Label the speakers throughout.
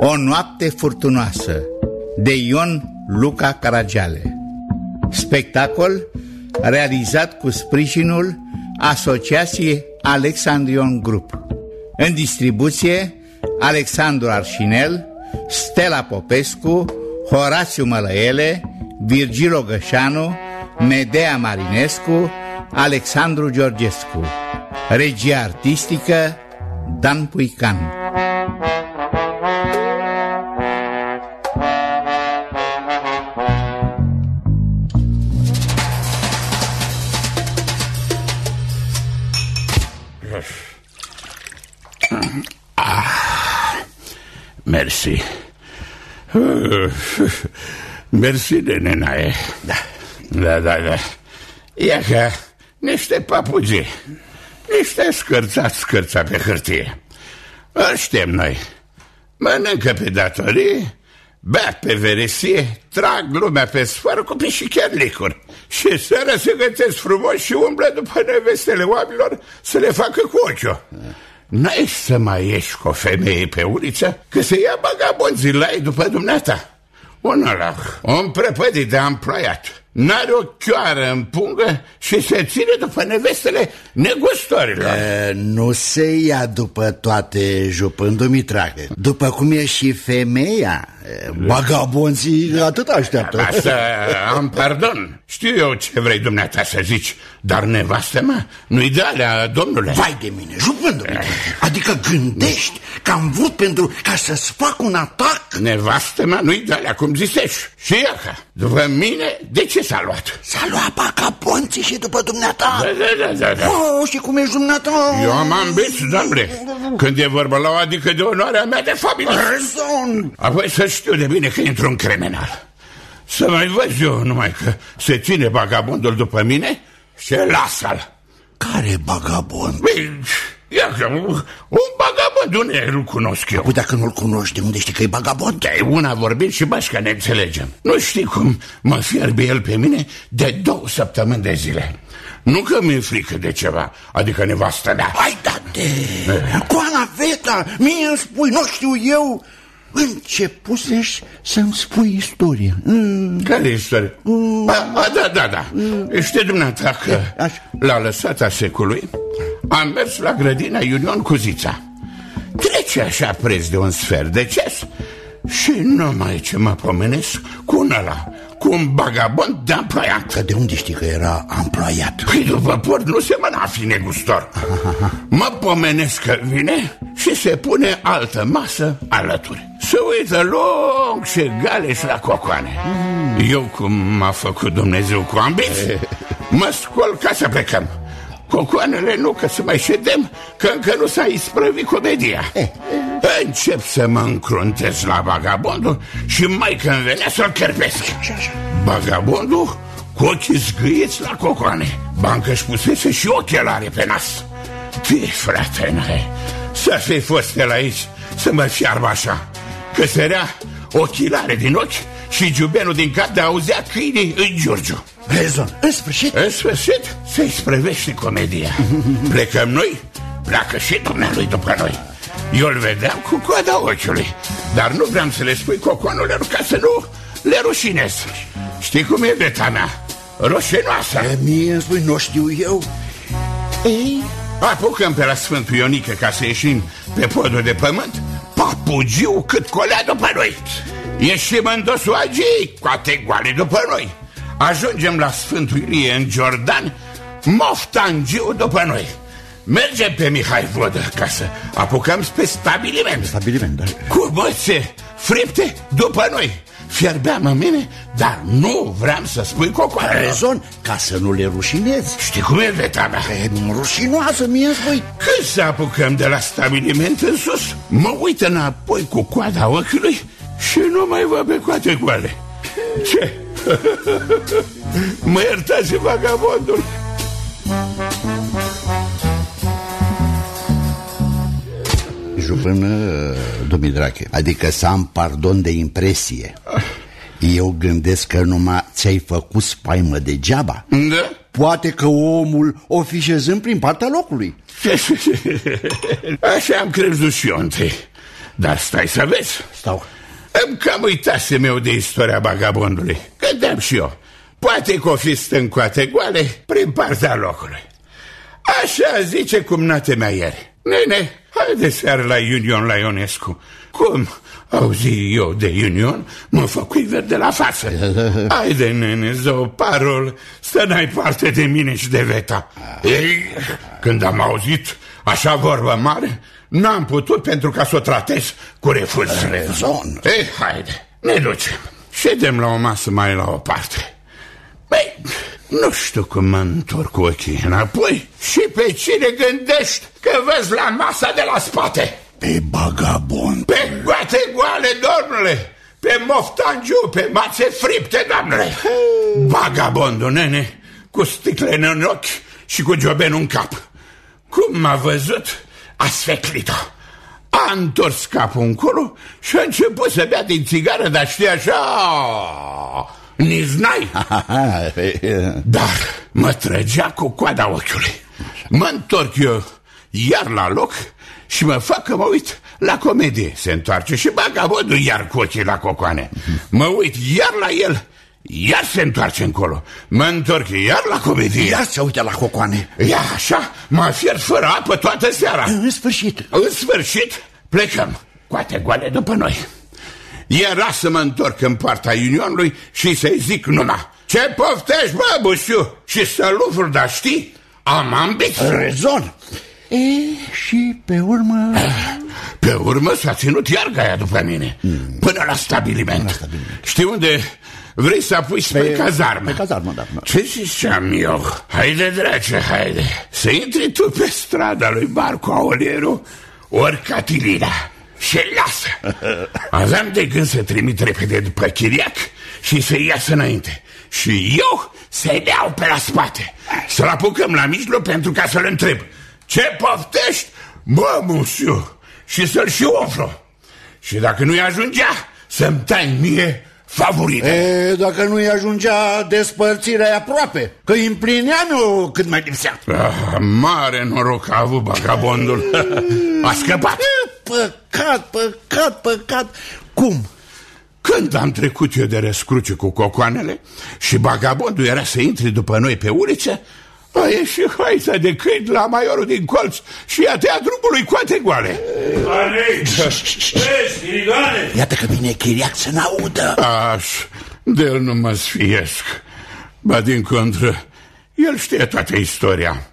Speaker 1: O noapte furtunoasă de Ion Luca Caragiale. Spectacol realizat cu sprijinul Asociației Alexandrion Group. În distribuție Alexandru Arșinel, Stella Popescu, Horațiu Mălăele, Virgil Gășanu, Medea Marinescu, Alexandru Georgescu. Regia artistică Dan Puican
Speaker 2: Mersi. Mersi de nenaie. Da. Da, da, da. Ia că niște papugi, niște scărțați scărța pe hârtie. Aștem noi. Mănâncă pe datorie, bea pe veresie, trag lumea pe sfoară cu și chiar licuri. Și seara se gătesc frumos și umblă după nevestele oamenilor să le facă cu ochiul. N-ai să mai ieși cu o femeie pe uliță Că se ia bagabonzii la ei după dumneata. Un ăla, un prăpădit de amploiat N-are o chioară în pungă și se ține după nevestele negustorilor.
Speaker 3: E, Nu se ia după toate jupând Dumitrache După cum e și femeia Bagabonții atât așteaptă.
Speaker 2: Asta am pardon. Știu eu ce vrei dumneata să zici Dar nevastă mă nu-i de alea, domnule.
Speaker 3: Vai de mine, jupând Adică gândești că am vrut pentru ca să-ți fac un atac?
Speaker 2: Nevastă mă nu-i de alea, cum zicești. Și că după mine, de ce s-a luat?
Speaker 3: S-a luat bagabonții și după dumneata.
Speaker 2: Da, da, da, da, da.
Speaker 3: Oh, și cum e dumneata?
Speaker 2: Eu am ambit, domnule Când e vorba la o adică de onoarea mea de familie
Speaker 3: Rezon
Speaker 2: Apoi să știu de bine că intru în criminal. Să mai văd eu numai că se ține vagabondul după mine și lasă-l
Speaker 3: Care bagabond?
Speaker 2: Bine, Ia că un bagabond, unde îl cunosc eu?
Speaker 3: Păi dacă nu-l cunoști, de unde știi că e bagabond?
Speaker 2: De una vorbit și bașca ne înțelegem Nu știi cum mă fierbe el pe mine de două săptămâni de zile nu că mi-e frică de ceva, adică nevastă mea
Speaker 3: Hai, date! Cu Anaveta, mie îmi spui, nu știu eu Începusești să-mi spui istoria
Speaker 2: mm. Care istorie? Mm. A, a, da, da, da mm. Știți dumneata că la lăsata secului Am mers la grădina Iunion cu Zița Trece așa preț de un sfert de ceas Și numai ce mă pomenesc cu un ăla cu un bagabond de amploiat
Speaker 3: Că de unde știi că era amploiat?
Speaker 2: Păi după port nu se mâna fi negustor Mă pomenesc că vine și se pune altă masă alături Se uită lung și galeș la cocoane mm. Eu cum m-a făcut Dumnezeu cu ambiți Mă scol ca să plecăm Cocoanele nu, că să mai ședem Că încă nu s-a isprăvit comedia eh. Încep să mă încruntez la vagabondul Și mai când venea să-l cărpesc. Vagabondul cu ochii zgâieți la cocoane Bancă își pusese și ochelare pe nas. Fii, frate, n-ai? Să fi fost el aici Să mă fiarbă așa. Că sărea ochilare din ochi Și giubenul din cap de auzea câinii în Giurgiu.
Speaker 3: Rezon, în sfârșit?
Speaker 2: În sfârșit se-i sprevește comedia. Plecăm noi, pleacă și dumnealui după noi Eu îl vedeam cu coada ochiului Dar nu vreau să le spui cocoanul ca să nu le rușinez Știi cum e beta mea? Roșinoasă
Speaker 3: e, Mie îmi spui, nu știu eu.
Speaker 2: Ei? Apucăm pe la Sfântul Ionică ca să ieșim pe podul de pământ Papugiu cât colea după noi. Ieșim în dosul agii, coate goale după noi. Ajungem la Sfântul Ilie în Jordan Moftangiu după noi Mergem pe Mihai Vodă ca să apucăm spre stabiliment.
Speaker 3: Stabiliment, da.
Speaker 2: Cu bățe fripte după noi. Fierbeam în mine, dar nu vreau să spui cocoară
Speaker 3: Rezon, ca să nu le rușinezi.
Speaker 2: Știi cum e veta mea?
Speaker 3: E rușinoasă mie spui.
Speaker 2: Când să apucăm de la stabiliment în sus Mă uit înapoi cu coada ochiului Și nu mai văd pe coate goale. Ce? mă iertați vagabondul
Speaker 3: Jupână, Dumidrache Adică să am pardon de impresie Eu gândesc că numai ți-ai făcut spaimă degeaba
Speaker 2: Da?
Speaker 3: Poate că omul o fi șezând prin partea locului
Speaker 2: Așa am crezut și eu întâi Dar stai să vezi.
Speaker 3: Stau.
Speaker 2: Îmi cam uitasem eu de istoria bagabondului. Gândeam și eu. Poate că o fi stâncoate goale prin partea locului. Așa zice cumnate mea ieri. Nene, haide seară la Union la Ionescu. Cum? Auzi eu de Union, mă făcui verde la față. Haide, nene, zău, parol, să n-ai parte de mine și de Veta. Ei, când am auzit așa vorba mare, n-am putut pentru ca să o tratez cu refuz.
Speaker 3: Rezon.
Speaker 2: Ei, haide, ne ducem. Ședem la o masă mai la o parte. Băi, nu știu cum mă întorc cu ochii înapoi și pe cine gândești că vezi la masa de la spate?
Speaker 3: Pe bagabond.
Speaker 2: Pe goate goale, domnule! Pe moftangiu, pe mațe fripte, domnule! Vagabondul, nene, cu sticlele în ochi și cu giobenul în cap. Cum m-a văzut, a sfeclit-o. A întors capul încolo și a început să bea din țigară, dar știi așa... Nici n-ai. Dar mă trăgea cu coada ochiului. Mă întorc eu iar la loc și mă fac că mă uit la comedie. Se întoarce și bagabondul iar cu ochii la cocoane. Mă uit iar la el, iar se întoarce încolo. Mă întorc iar la comedie.
Speaker 3: Iar se uite la cocoane.
Speaker 2: Ia așa, mă fiert fără apă toată seara.
Speaker 3: În sfârșit.
Speaker 2: În sfârșit, plecăm. Coate goale după noi. Era să mă întorc în partea Unionului și să-i zic numai Ce poftești, bă, bușiu? Și să lufru, dar știi? Am ambiții.
Speaker 3: Rezon. E, și pe urmă...
Speaker 2: Pe urmă s-a ținut iar gaia după mine mm. Până la stabiliment. la stabiliment Știi unde vrei să apui pe, pe cazarmă
Speaker 3: Pe cazarmă, da
Speaker 2: Ce ziceam eu? Haide, drage, haide Să intri tu pe strada lui Marco Aolieru Ori Catilina și lasă Aveam de gând să trimit repede după chiriac Și să iasă înainte. Și eu să-i iau pe la spate. Să-l apucăm la mijloc pentru ca să-l întreb. Ce poftești? Bă, musiu Și să-l și ofru Și dacă nu-i ajungea Să-mi tai mie favorite.
Speaker 3: E, Dacă nu-i ajungea despărțirea aproape Că îi împlineam eu cât mai lipsea.
Speaker 2: Ah, Mare noroc a avut vagabondul. A scăpat.
Speaker 3: Păcat, păcat, păcat. Cum?
Speaker 2: Când am trecut eu de răscruce cu cocoanele Și bagabondul era să intre după noi pe uliță a ieșit haita de câini la maiorul din colț și a tăiat drumului coate goale.
Speaker 3: Iată că vine chiriac să n-audă.
Speaker 2: Aș, de el nu mă sfiesc. Ba din contră, el știe toată istoria.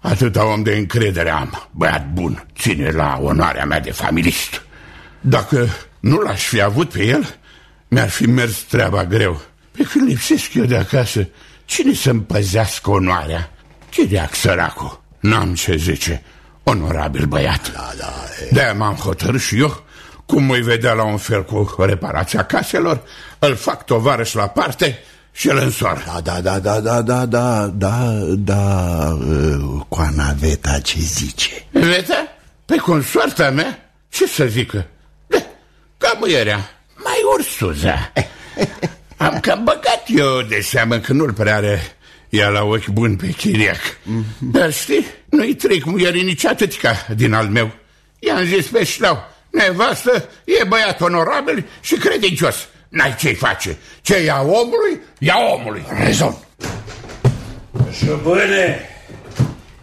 Speaker 2: Atâta om de încredere am, băiat bun, ține la onoarea mea de familist. Dacă nu l-aș fi avut pe el, mi-ar fi mers treaba greu. Pe când lipsesc eu de acasă, cine să-mi păzească onoarea? Ce deac săracul? N-am ce zice, onorabil băiat
Speaker 3: da, da,
Speaker 2: De m-am hotărât și eu Cum mă vedea la un fel cu reparația caselor Îl fac tovarăș la parte și îl însoară
Speaker 3: Da, da, da, da, da, da, da, da, da Cu anaveta ce zice
Speaker 2: Veta? Păi Pe cum soarta mea? Ce să zică? De, ca muierea, mai ursuza Am cam băgat eu de seamă că nu-l prea are ea la ochi bun pe chiriac. Mm -hmm. Dar știi, nu-i trec muierii nici atâtica din al meu. I-am zis pe șlau, nevastă e băiat onorabil și credincios. N-ai ce-i face. Ce ia omului, ia omului.
Speaker 3: Rezon.
Speaker 4: Șupâne,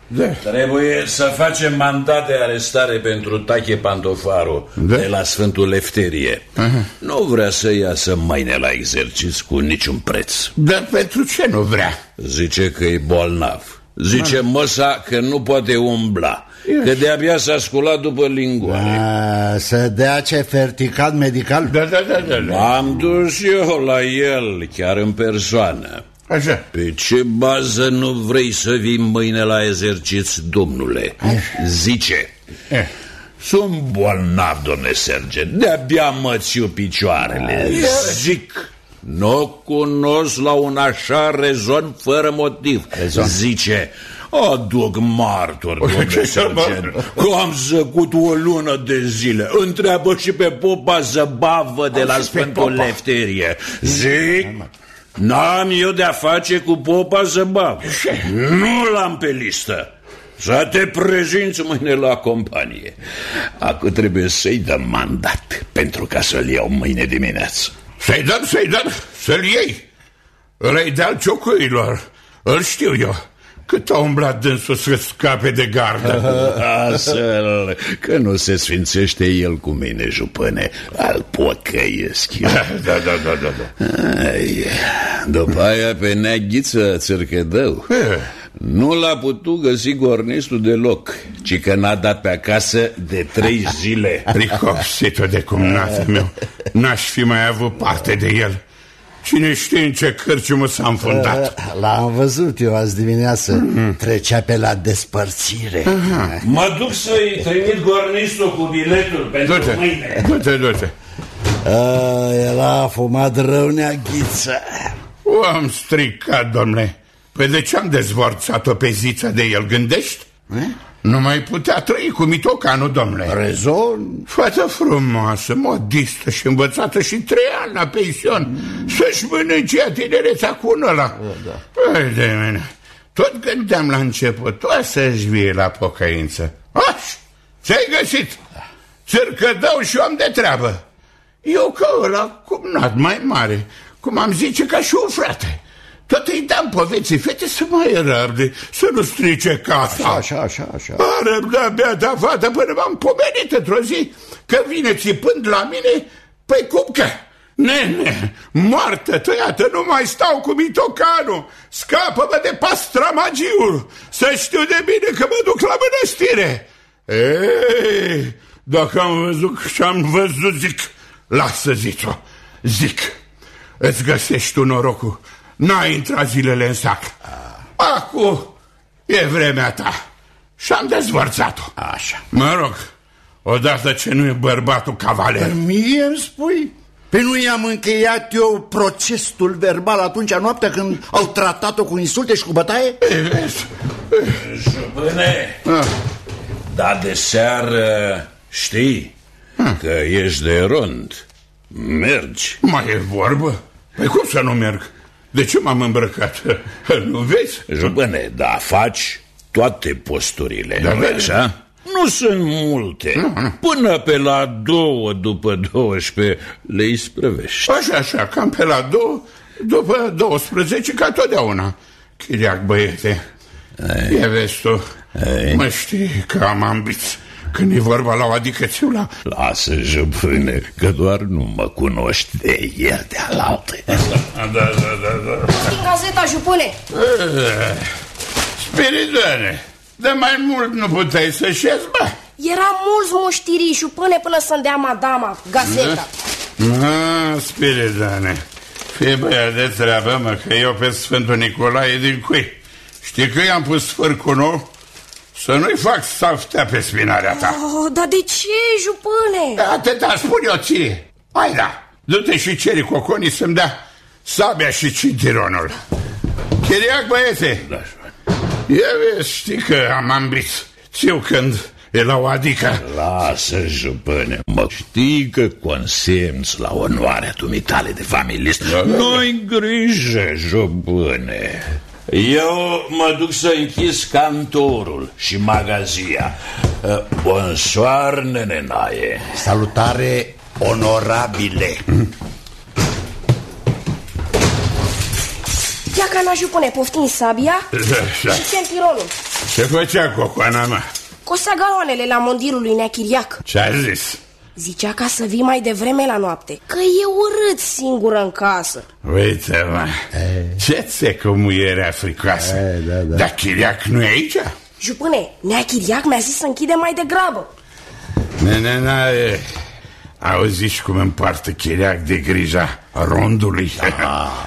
Speaker 4: da. Trebuie să facem mandat de arestare pentru Tache Pantofaru da. de la Sfântul Lefterie. Aha. Nu vrea să iasă mâine la exercițiu cu niciun preț.
Speaker 2: Dar pentru ce nu vrea?
Speaker 4: Zice că e bolnav. Zice da. măsa că nu poate umbla. Că de-abia s-a sculat după lingoare
Speaker 3: da, Să dea certificat medical?
Speaker 2: Da, da, da, da,
Speaker 4: da. Am dus eu la el, chiar în persoană
Speaker 2: Așa.
Speaker 4: Pe ce bază nu vrei să vii mâine la exerciți, domnule? Așa. Zice. Eh. Sunt bolnav, domnule Serge. De-abia mă țiu picioarele. Zic. Nu cunosc la un așa rezon fără motiv. Rezon. Zice. Aduc martor, domnule sergent, că am zăcut o lună de zile. Întreabă și pe popa zăbavă de la Sfântul Lefterie. Zic, N-am eu de-a face cu popa Zăbav Nu l-am pe listă Să te prezinți mâine la companie. Acum trebuie să-i dăm mandat pentru ca să-l iau mâine dimineață.
Speaker 2: Să-i dăm, să-i dăm, să-l iei. Îl-ai de-al ciocuilor, îl știu eu. Cât a umblat dânsul să scape de gardă?
Speaker 4: Astfel că nu se sfințește el cu mine, jupâne. Al pocăiesc eu.
Speaker 2: Da, da, da, da, da.
Speaker 4: Ai, După aia pe neaghiță țărcădău
Speaker 2: E.
Speaker 4: Nu l-a putut găsi gornistul deloc Ci că n-a dat pe acasă de trei zile.
Speaker 2: Pricopsitul de cumnatul meu. N-aș fi mai avut parte de el Cine știe în ce cârciumă s-a înfundat.
Speaker 3: L-am văzut eu azi dimineață. Trecea pe la despărțire.
Speaker 4: Mă duc să-i trimit gornistul cu biletul pentru
Speaker 2: Du-te,
Speaker 4: mâine.
Speaker 2: Du-te, du-te.
Speaker 3: A, El a fumat rău neaghiță.
Speaker 2: O am stricat, domnule. Păi de ce am dezvorțat-o pe zița de el, gândești? Nu mai putea trăi cu mitocanul, domnule.
Speaker 3: Rezon?
Speaker 2: Fată frumoasă, modistă și învățată și trei ani la pension. Să-și mănânce ea tinerețea cu unul ăla. Da. Păi de mine. Tot gândeam la început O să-și vie la pocăință. Aș, ți-ai găsit. Țărcădău și om de treabă. Eu ca ăla, cumnat mai mare Cum am zice, ca și un frate tot îi dam poveții fete să mai răbde, să nu strice casa.
Speaker 3: Așa, așa, așa
Speaker 2: A răbdat beata fată până m-am pomenit într-o zi că vine țipând la mine, păi cum că? Nene, moartă tăiată, nu mai stau cu mitocanul, scapă-mă de pastramagiul, să știu de bine că mă duc la mănăstire. Ei, dacă am văzut și am văzut, zic, lasă zic-o, zic, îți găsești tu norocul, n-ai intrat zilele în sac. Acum e vremea ta. Și am dezvărțat-o.
Speaker 3: Așa
Speaker 2: Mă rog, odată ce nu e bărbatul cavaler.
Speaker 3: Mie îmi spui? Pe nu i-am încheiat eu procesul verbal atunci noaptea când au tratat-o cu insulte și cu bătaie?
Speaker 2: Ei, vezi?
Speaker 4: Jupâne
Speaker 2: Ah,
Speaker 4: Dar de seară știi că ești de rând Mergi
Speaker 2: Mai e vorbă? Păi cum să nu merg? De ce m-am îmbrăcat? Nu vezi?
Speaker 4: Jupâne, da, faci toate posturile,
Speaker 2: Da,
Speaker 4: nu
Speaker 2: da,
Speaker 4: așa? Nu sunt multe Până pe la două după 12 le isprăvești
Speaker 2: Așa, așa, cam pe la două, după 12, ca totdeauna. Chiriac, băiete, ia vezi tu, mă știi că am ambiți. Când e vorba la o adicățiu la...
Speaker 4: Lasă, jupâne, că doar nu mă cunoști de ieri de alaltă
Speaker 2: Da, da, da, da.
Speaker 5: Din gazeta, jupâne
Speaker 2: Spiridoane, de mai mult nu puteai să șezi, bă?
Speaker 5: Era mulți moștirii jupâne până să-mi dea madama gazeta
Speaker 2: Ah, Spiridane, fii băiat de treabă, mă, că eu pe Sfântul Nicolae din cui. Știi că i-am pus fărcul nou? Să nu-i fac saftea pe spinarea ta.
Speaker 5: oh, Dar de ce, jupâne?
Speaker 2: Atâta spun eu ție. Hai da, du-te și ceri coconii să-mi dea sabia și cintironul. Chiriac, băiete,
Speaker 4: Da,
Speaker 2: ia vezi, știi că am ambiți. Țiu când e la o adică.
Speaker 4: Lasă, jupâne, mă știi că consemți la onoarea dumitale de familist
Speaker 2: Da, da, da.
Speaker 4: Nu-i grijă, jupâne Eu mă duc să închis cantorul și magazia Uh, Bonsoir, nenenaie
Speaker 3: Salutare onorabile
Speaker 5: Ia cana, jupâne, poftim sabia
Speaker 2: Da.
Speaker 5: și centironul
Speaker 2: Ce făcea cocoana mea?
Speaker 5: Cosea galoanele la mondirul lui Neachiriac
Speaker 2: Ce-a zis?
Speaker 5: Zicea ca să vii mai devreme la noapte Că e urât singură în casă
Speaker 2: Uite, mă, ce țecă muierea fricoasă.
Speaker 3: E, da, da.
Speaker 2: Dar chiriac nu e aici?
Speaker 5: Jupâne, Neachiriac mi-a zis să închide mai degrabă
Speaker 2: Nene, n-are... Auziți cum împartă chiriac de grija rondului?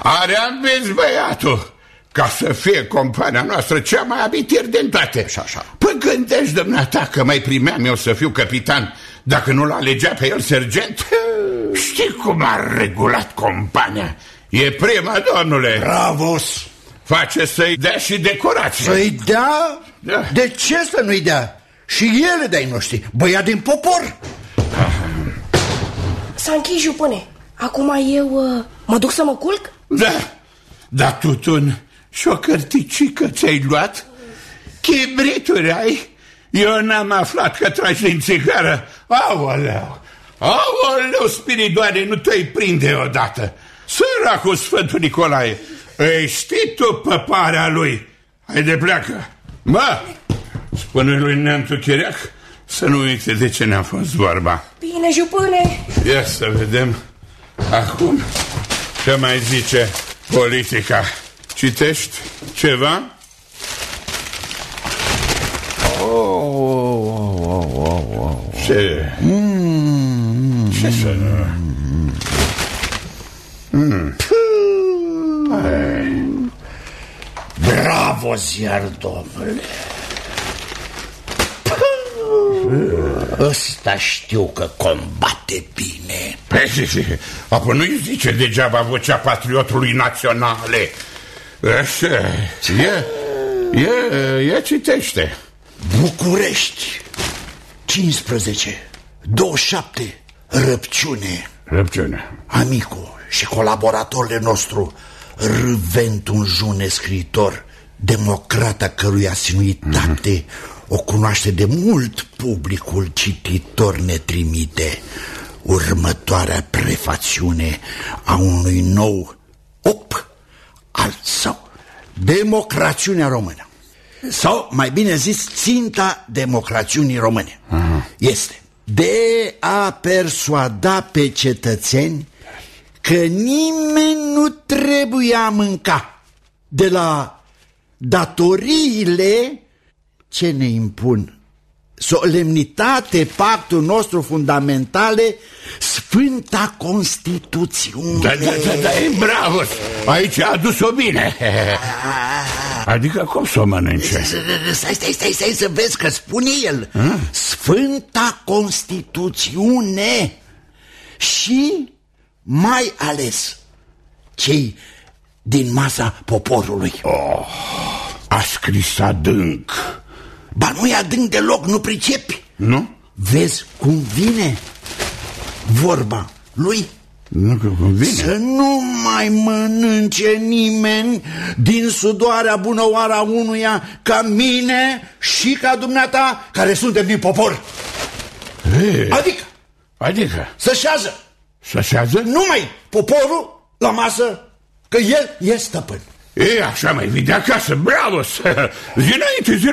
Speaker 2: Are ambiți băiatul ca să fie compania noastră cea mai abitir din toate.
Speaker 3: Așa, așa.
Speaker 2: Păi gândești, dumneata, că mai primeam eu să fiu capitan dacă nu l-alegea pe el sergent? Știi cum a regulat compania? E prima, domnule.
Speaker 3: Bravos
Speaker 2: Face să-i dea și decorație.
Speaker 3: Să-i dea?
Speaker 2: Da.
Speaker 3: De ce să nu-i dea? Și ele de-ai noștri, băiat din popor
Speaker 5: S-a închis, jupâne Acum eu uh, mă duc să mă culc?
Speaker 2: Da, dar tutun și o cărticică ți-ai luat? Chibrituri ai? Eu n-am aflat că tragi din țigară. Aoleu! Aoleu, spiridoare, nu te-ai prinde odată. Săracul Sfântul Nicolae, ei știi tu păparea lui? Hai de pleacă. Mă, spune lui Neamțu Chiriac să nu uite de ce ne-a fost vorba.
Speaker 5: Bine, jupâne.
Speaker 2: Ia să vedem acum ce mai zice politica. Citești ceva?
Speaker 3: Oh, oh, oh, oh, oh.
Speaker 2: Ce? Mm. Ce să nu...
Speaker 3: Mm. Bravo, ziar, domnule! Ăsta știu că combate bine
Speaker 2: Păi, apoi nu-i zice degeaba vocea patriotului naționale Așa, e, e, e citește.
Speaker 3: București 15 27 Răpciune.
Speaker 2: Răpciune.
Speaker 3: Amicu și colaboratorul nostru Râvent un june scriitor Democrata căruia sinuitate mm-hmm o cunoaște de mult publicul cititor ne trimite următoarea prefațiune a unui nou op al său, democrațiunea română. Sau, mai bine zis, ținta democrațiunii române. Aha. Este de a persuada pe cetățeni că nimeni nu trebuia mânca de la datoriile ce ne impun? Solemnitate, pactul nostru fundamentale, Sfânta Constituțiune.
Speaker 2: Da, da, da, da, e bravo! Aici a adus-o bine. Adică cum să o mănânce?
Speaker 3: Stai, stai, stai, stai să vezi că spune el. A? Sfânta Constituțiune și mai ales cei din masa poporului.
Speaker 2: Oh, a scris adânc.
Speaker 3: Ba nu-i adânc deloc, nu pricepi
Speaker 2: Nu?
Speaker 3: Vezi cum vine vorba lui
Speaker 2: nu că vine.
Speaker 3: Să nu mai mănânce nimeni din sudoarea bunăoara unuia ca mine și ca dumneata care suntem din popor.
Speaker 2: Ei,
Speaker 3: adică?
Speaker 2: Adică?
Speaker 3: Să șează.
Speaker 2: Să șează?
Speaker 3: Numai poporul la masă, că el e stăpân.
Speaker 2: E, așa mai vii de acasă, bravo! Zi înainte, zi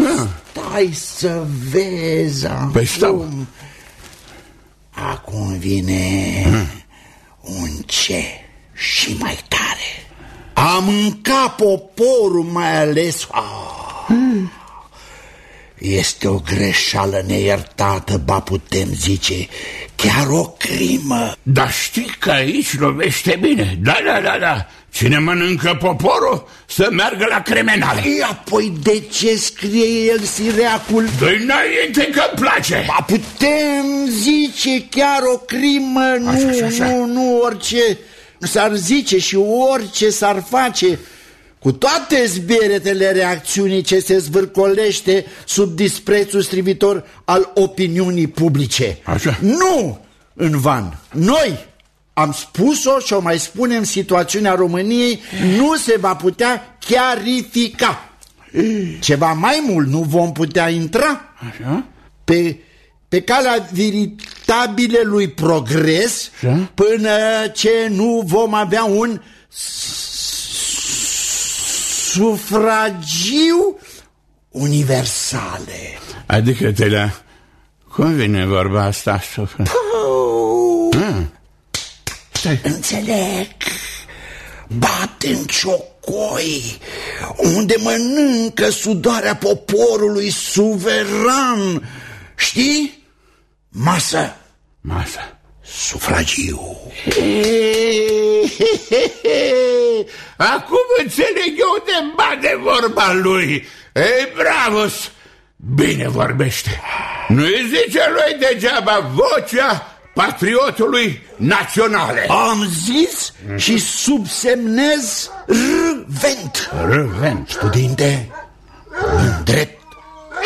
Speaker 2: înainte!
Speaker 3: Stai să vezi
Speaker 2: Păi stau.
Speaker 3: Acum vine hmm. un ce și mai tare. A mâncat poporul mai ales... Ah. Hmm. Este o greșeală neiertată, ba putem zice, chiar o crimă.
Speaker 2: Dar știi că aici lovește bine. Da, da, da, da. Cine mănâncă poporul să meargă la cremenale.
Speaker 3: E, apoi de ce scrie el sireacul?
Speaker 2: Dă-i înainte că place.
Speaker 3: Ba putem zice chiar o crimă, nu, așa, așa, așa. nu, nu orice. S-ar zice și orice s-ar face cu toate zbieretele reacțiunii ce se zvârcolește sub disprețul strivitor al opiniunii publice.
Speaker 2: Așa.
Speaker 3: Nu în van. Noi am spus-o și o mai spunem, situațiunea României nu se va putea chiarifica. Ceva mai mult, nu vom putea intra
Speaker 2: Așa?
Speaker 3: pe, pe calea veritabilului progres Așa? până ce nu vom avea un sufragiu universale.
Speaker 2: Adică te la... Cum vine vorba asta, sufra?
Speaker 3: Ah. Înțeleg. Bate în ciocoi, unde mănâncă sudoarea poporului suveran. Știi? Masă.
Speaker 2: Masă.
Speaker 3: Sufragiu.
Speaker 2: Acum înțeleg eu de bate vorba lui. Ei, bravos! Bine vorbește. Nu-i zice lui degeaba vocea patriotului naționale.
Speaker 3: Am zis și subsemnez Rvent.
Speaker 2: Rvent.
Speaker 3: Studinte, drept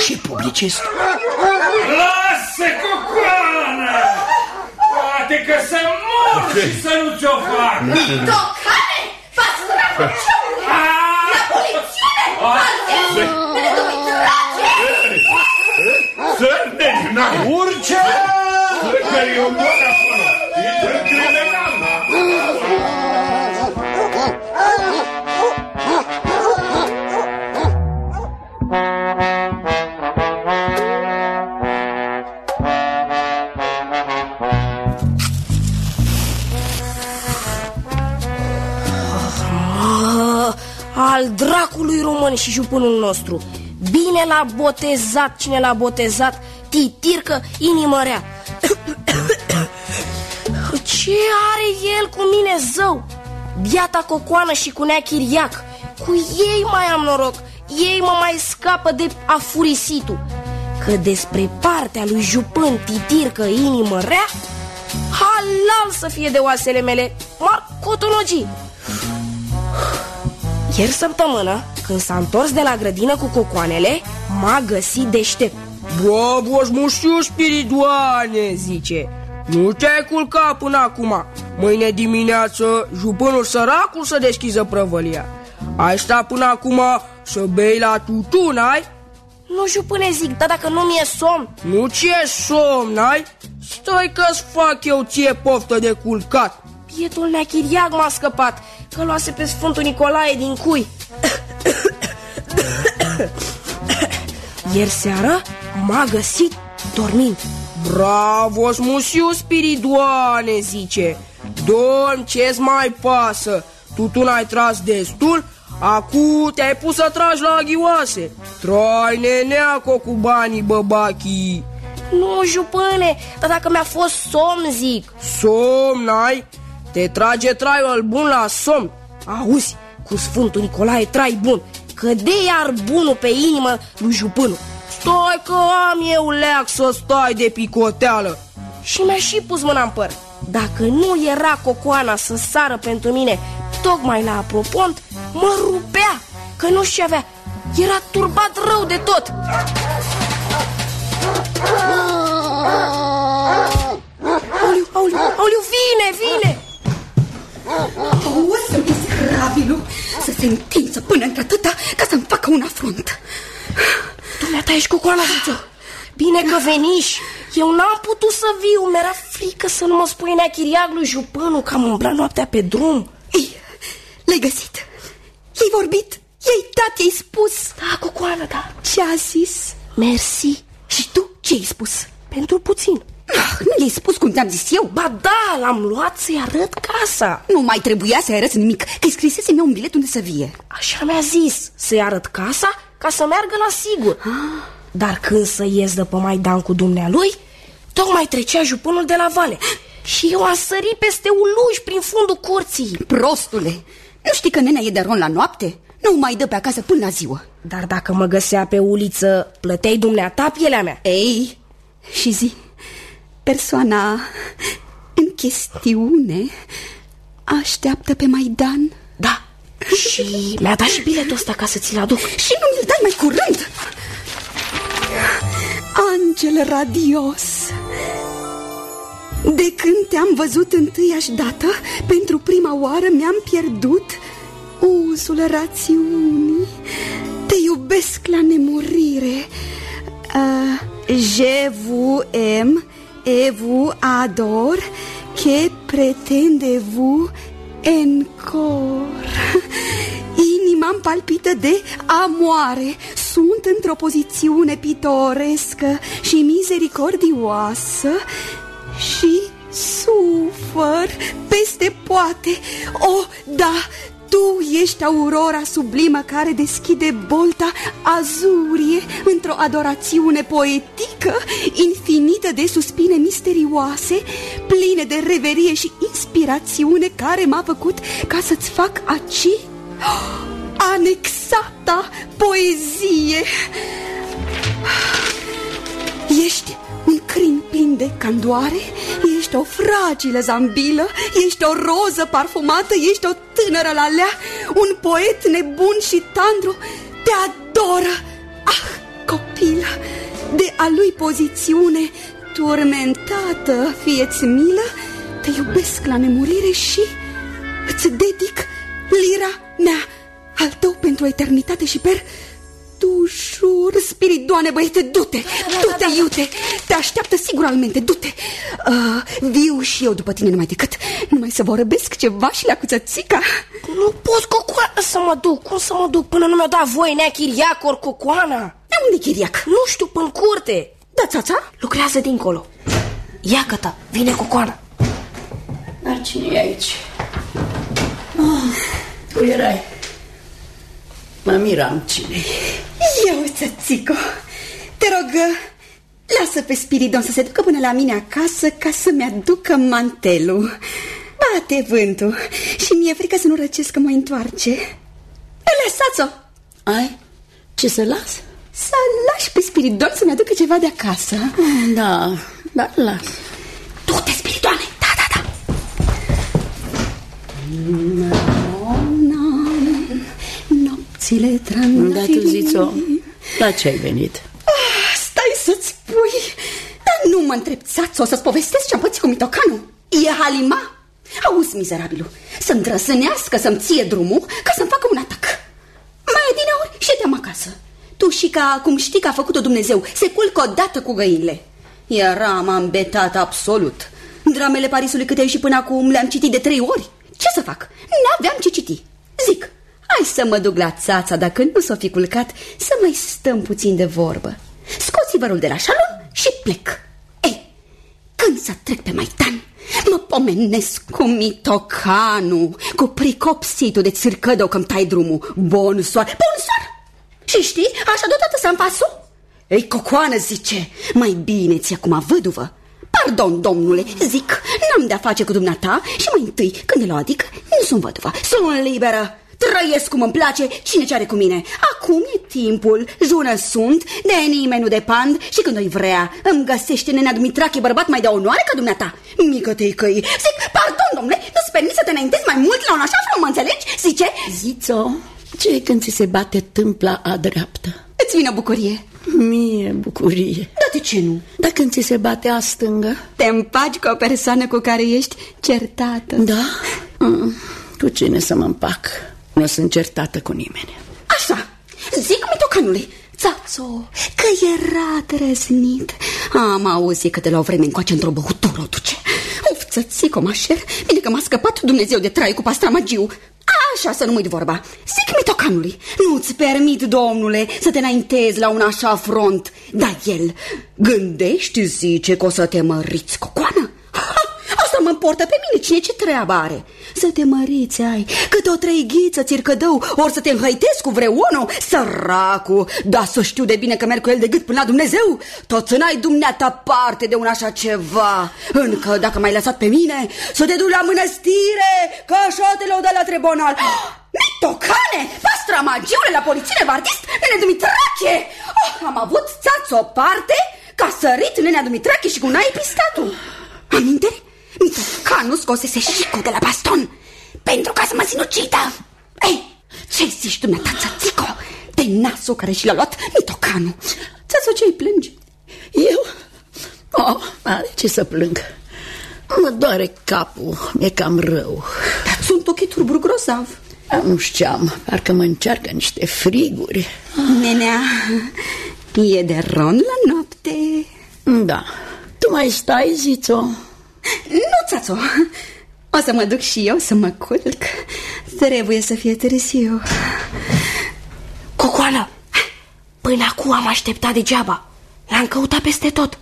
Speaker 3: și publicist.
Speaker 6: Lasă, cocoană! Poate că să mor și să nu ți-o fac.
Speaker 7: Mitocane, v-ați la poliție! Alte, domnul Să ne urce!
Speaker 2: Îi omor acolo. E un criminal.
Speaker 5: Ah, al dracului român și jupânul nostru Bine l-a botezat cine l-a botezat Titircă inimă rea Ce are el cu mine zău? Biata cocoană și cu nea chiriac Cu ei mai am noroc Ei mă mai scapă de afurisitul Că despre partea lui jupân titircă inimă rea Halal să fie de oasele mele M-ar cotonogi ieri săptămână, când s-a întors de la grădină cu cocoanele, m-a găsit deștept.
Speaker 7: Bravo, mușiu spiridoane, zice. Nu te-ai culcat până acum. Mâine dimineață, jupânul săracul să deschiză prăvălia. Ai stat până acum să bei la tutun, ai?
Speaker 5: Nu jupâne zic, dar dacă nu mi-e somn
Speaker 7: Nu ți-e somn, ai? Stai că-ți fac eu ție poftă de culcat.
Speaker 5: Pietul neachiriac m-a scăpat Că luase pe Sfântul Nicolae din cui Ieri seara m-a găsit dormind
Speaker 7: Bravo, musiu spiridoane, zice. Domn, ce-ți mai pasă? Tu tu n-ai tras destul? Acu te-ai pus să tragi la aghioase Trai neneaco cu banii băbachii.
Speaker 5: Nu, jupâne, dar dacă mi-a fost somn, zic.
Speaker 7: Somn ai? Te trage traiul bun la somn.
Speaker 5: Auzi, cu Sfântul Nicolae trai bun. Căde iar bunul pe inimă lui jupânul
Speaker 7: Stai că am eu leac să stai de picoteală.
Speaker 5: Și mi-a și pus mâna în păr. Dacă nu era cocoana să sară pentru mine Tocmai la apropont Mă rupea Că nu și avea. Era turbat rău de tot. Auliu, auliu, auliu, vine, vine!
Speaker 8: O să miserabilul să se întinsă până într-atâta ca să-mi facă un afront.
Speaker 5: Dumneata ești cu coala, ziță Bine că veniși Eu n-am putut să viu Mi-era frică să nu mă spui nea chiriag lui jupânul Că am umblat noaptea pe drum
Speaker 8: Ei, l-ai găsit? I-ai vorbit? I-ai dat, i-ai spus?
Speaker 5: Da, cocoană, da
Speaker 8: Ce a zis?
Speaker 5: Mersi
Speaker 8: Și tu ce ai spus?
Speaker 5: Pentru puțin
Speaker 8: Ah, nu i-ai spus cum te-am zis eu?
Speaker 5: Ba da, l-am luat să-i arăt casa
Speaker 8: Nu mai trebuia să-i arăți nimic Că-i scrisesem eu un bilet unde să vie
Speaker 5: Așa mi-a zis Să-i arăt casa ca să meargă la sigur. Dar când să ies de pe Maidan cu dumnealui Tocmai trecea jupânul de la vale Și eu am sărit peste uluși prin fundul curții.
Speaker 8: Prostule, nu știi că nenea e de ron la noapte? Nu mai dă pe acasă până la ziua.
Speaker 5: Dar dacă mă găsea pe uliță Plăteai dumneata pielea mea.
Speaker 8: Ei, și zi, persoana în chestiune așteaptă pe Maidan?
Speaker 5: Da, și mi-a dat și biletul ăsta ca să ți-l aduc.
Speaker 8: Și nu mi-l dai mai curând? Angel radios De când te-am văzut întâiași dată Pentru prima oară mi-am pierdut Uzul rațiunii. Te iubesc la nemurire. Uh, Je vous aime Et vous adore. Que pretendez-vous encore Inima-mi palpită de amoare. Sunt într-o pozițiune pitorescă și misericordioasă Și sufăr peste poate. O, da, tu ești aurora sublimă care deschide bolta azurie într-o adorațiune poetică infinită de suspine misterioase, pline de reverie și inspirațiune care m-a făcut ca să-ți fac aci anexata poezie. Ești un crin plin de candoare, ești o fragilă zambilă, ești o roză parfumată, ești o tânără la lea, un poet nebun și tandru, te adoră. Ah, copilă, de a lui pozițiune turmentată, fie-ți milă, te iubesc la nemurire și îți dedic lira mea, al tău pentru eternitate și per Du ușor, spiridoane, băiete, du-te, du-te, iute Te așteaptă sigur al mente, du-te. Uh, Viu și eu după tine numai decât Numai să vorbesc ceva și la cuțățica.
Speaker 5: Nu pot, Cocoana, să mă duc Cum să mă duc? Până nu mi-a dat voie nea Chiriac ori Cocoana.
Speaker 8: De unde chiriac?
Speaker 5: Nu știu, până curte.
Speaker 8: Da, țața?
Speaker 5: Lucrează dincolo. Iacă-ta, vine Cocoana.
Speaker 9: Dar cine e aici? Oh, tu erai Mă miram cine
Speaker 8: Ia țățico Te rog, lasă pe Spiridon să se ducă până la mine acasă Ca să-mi aducă mantelul. Bate vântul Și mi-e frică să nu răcesc că mă întoarce. Lăsați-o!
Speaker 9: Ai? Ce să las?
Speaker 8: Să lași pe Spiridon să-mi aducă ceva de acasă.
Speaker 9: Da, da, las.
Speaker 8: Du-te, Spiridoane, da, da, da Nopțile trandafiri.
Speaker 9: Da, tu ziți-o La ce ai venit?
Speaker 8: Ah, Stai să-ți spui. Dar nu mă întreb, țață, o să-ți povestesc ce-am pățit cu mitocanu E halima? Auzi, mizerabilul Să-mi drăsânească, să-mi ție drumul Ca să-mi facă un atac. Mai din ori și te-am acasă. Tu și ca cum știi că a făcut-o Dumnezeu Se culcă odată cu găinile. Era m-am betat absolut. Dramele Parisului câte și până acum le-am citit de trei ori. Ce să fac? N-aveam ce citi. Zic, hai să mă duc la țața Dacă nu s-o fi culcat Să mai stăm puțin de vorbă. Scoți vărul de la șalon și plec. Ei, când să trec pe Maitan Mă pomenesc cu mitocanu Cu pricopsitul de țârcădău că-mi tai drumul. Bun soar, bun soar Și știi, așa deodată să-mi pasul Ei, cocoană, zice Mai bine ți acum văduvă. Pardon, domnule, zic, n-am de-a face cu dumneata Și mai întâi, când îl adică, nu sunt văduvă Sunt liberă Trăiesc cum îmi place, cine ce are cu mine Acum e timpul, jună sunt De nimeni nu depand Și când o vrea Îmi găsește nenea Dumitrache bărbat mai de onoare ca dumneata Mică te căi Zic, pardon, domnule, nu-ți permis să te înaintezi mai mult la un așa fel, mă înțelegi? Zice?
Speaker 9: Ziți-o Ce e când ți se bate tâmpla a dreaptă?
Speaker 8: Îți vine bucurie
Speaker 9: Mie bucurie
Speaker 8: Da, de ce nu?
Speaker 9: Dar când ți se bate a stângă?
Speaker 8: Te împaci cu o persoană cu care ești certată
Speaker 9: Da? Mm, cu cine să mă împac? Nu sunt certată cu nimeni.
Speaker 8: Așa, zic mitocanule. Țațo, că era trăznit Am auzit că de la o vreme încoace într-o băutură o duce. Uf, țățico, mașer Bine că m-a scăpat Dumnezeu de trai cu pastramagiu Așa să nu uit vorba. Zic mitocanului Nu-ți permit, domnule, să te înaintezi la un așa front. Dar el Gândești, zice, că o să te măriți cocoană Ha! Asta mă portă pe mine, cine ce treabă are? Să te măriți ai, cât o treighiță țircădău, ori să te înhăitezi cu vreunul, săracu, da să știu de bine că merg cu el de gât până la Dumnezeu, tot n-ai dumneata parte de un așa ceva, încă dacă m-ai lăsat pe mine, să te duci la mănăstire, că așa te lăuda la tribunal. Mitocane, pastra magiule la poliține vardist, nene Dumitrache! Oh, am avut țați o parte, ca sărit nenea Dumitrache și cu nai pistatul. Aminte? Mitocanu scosese șicul de la baston Pentru ca să mă sinucidă Ei, ce zici dumneata, țățico? De nasul care și l-a luat Mitocanu Țățo, ce-i plângi?
Speaker 9: Eu? Oh, are ce să plâng Mă doare capul, mi-e cam rău
Speaker 8: Dar sunt ochii turburi grozav
Speaker 9: Nu știam, parcă mă încearcă niște friguri
Speaker 8: Nenea, e de ron la noapte
Speaker 9: Da, tu mai stai, zițo?
Speaker 8: Nu, țațo O să mă duc și eu să mă culc. Trebuie să fie târziu.
Speaker 5: Cocoană, până acum am așteptat degeaba. L-am căutat peste tot.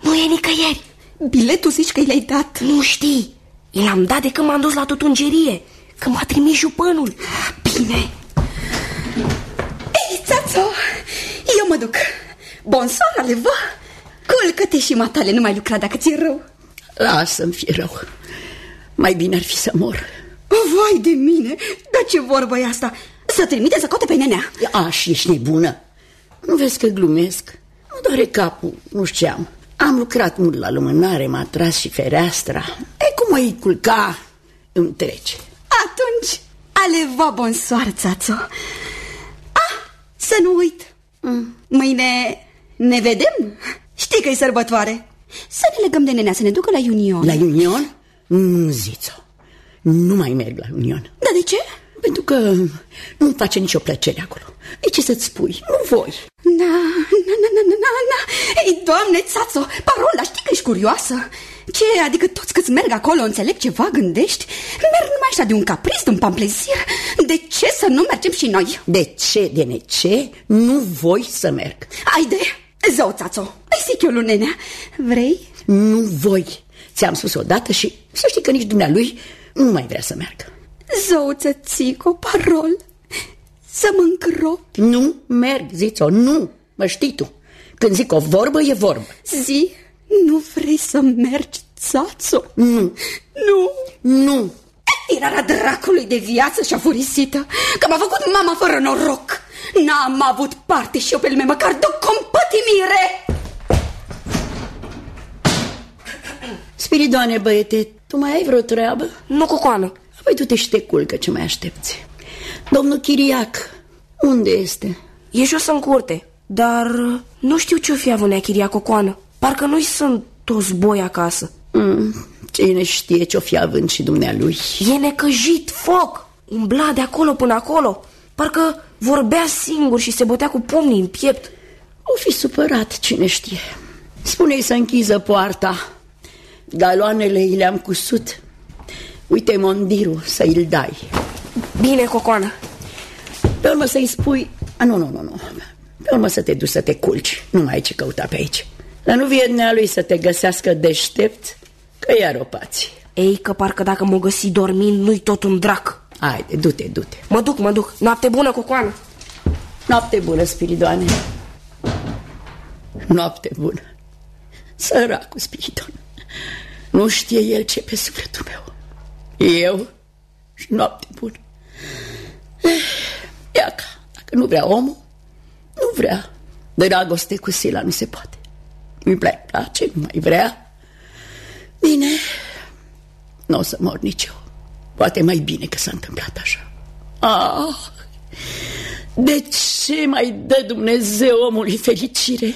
Speaker 5: Nu e nicăieri.
Speaker 8: Biletul zici că i-l-ai dat.
Speaker 5: Nu știi. I l-am dat de când m-am dus la tutungerie Când m-a trimis jupânul.
Speaker 8: Bine. Ei, țațo, eu mă duc. Bonsoarele, vă. Culcă-te și matale, nu mai lucra dacă ți-e rău
Speaker 9: Lasă-mi fi rău. Mai bine ar fi să mor.
Speaker 8: Vai de mine, dar ce vorbă e asta? Să trimite să cote pe nenea.
Speaker 9: Aș, și ești nebună. Nu vezi că glumesc? Mă doare capul, nu știam. Am lucrat mult la lumânare, m-a tras și fereastra. E cum mă culca, îmi trece.
Speaker 8: Atunci, ale va bonsoar, țațo. Ah, să nu uit. Mm. Mâine ne vedem? Știi că e sărbătoare Să ne legăm de nenea, să ne ducă la Union.
Speaker 9: La Union? Nu ziți-o Nu mai merg la Union.
Speaker 8: Dar de ce?
Speaker 9: Pentru că nu-mi face nicio plăcere acolo. E ce să-ți spui, nu voi.
Speaker 8: Na, na, na, na, na, na. Ei, doamne, țațo, parola, știi că ești curioasă? Ce, adică toți câți merg acolo înțeleg ceva, gândești? Merg numai așa de un capriz, de un pamplezir. De ce să nu mergem și noi?
Speaker 9: De ce, de ne ce, nu voi să merg.
Speaker 8: Haide, zău, țațo, îi zic eu lui nenea. Vrei?
Speaker 9: Nu voi. Ți-am spus odată și să știi că nici dumnealui nu mai vrea să meargă.
Speaker 8: Zău, țățico, parol Să mă încrop
Speaker 9: Nu merg, ziți-o, nu, mă știi tu. Când zic o vorbă, e vorbă.
Speaker 8: Zi, nu vrei să mergi, țațo?
Speaker 9: Nu,
Speaker 8: Nu.
Speaker 9: Nu.
Speaker 8: Tirarea dracului de viață și-a furisită Că m-a făcut mama fără noroc N-am avut parte și eu pe lume Măcar de o compătimire
Speaker 9: Spiridoane, băiete, tu mai ai vreo treabă?
Speaker 5: Nu, Cocoană.
Speaker 9: Păi tu te și te culcă, ce mai aștepți Domnul Chiriac, unde este?
Speaker 5: E jos în curte, dar uh, nu știu ce-o fi avut Chiria Cocoană. Parcă nu-i sunt toți boi acasă.
Speaker 9: Mm, cine știe ce-o fi având și dumnealui
Speaker 5: E necăjit, foc, umbla de acolo până acolo. Parcă vorbea singur și se bătea cu pumnii în piept.
Speaker 9: O fi supărat, cine știe. Spune-i să închiză poarta. Galoanele i le-am cusut. Uite mondirul să îl dai.
Speaker 5: Bine, Cocoană.
Speaker 9: Pe urmă să-i spui a, Nu, nu, nu, nu. Pe urmă să te duci să te culci. Nu mai ai ce căuta pe aici. Dar nu vie lui să te găsească deștept Că iar o pați
Speaker 5: Ei, că parcă dacă mă găsi dormind, nu-i tot un drac.
Speaker 9: Haide, du-te, du-te.
Speaker 5: Mă duc, mă duc. Noapte bună, Cocoană.
Speaker 9: Noapte bună, Spiridoane. Noapte bună. Săracul Spiridon. Nu știe el ce pe sufletul meu. Eu și noapte bună. Eh, Iaca, dacă nu vrea omul Nu vrea. Dragoste cu sila nu se poate. Nu-i prea place, nu mai vrea. Bine Nu o să mor nici eu Poate mai bine că s-a întâmplat așa Ah, de ce mai dă Dumnezeu omului fericire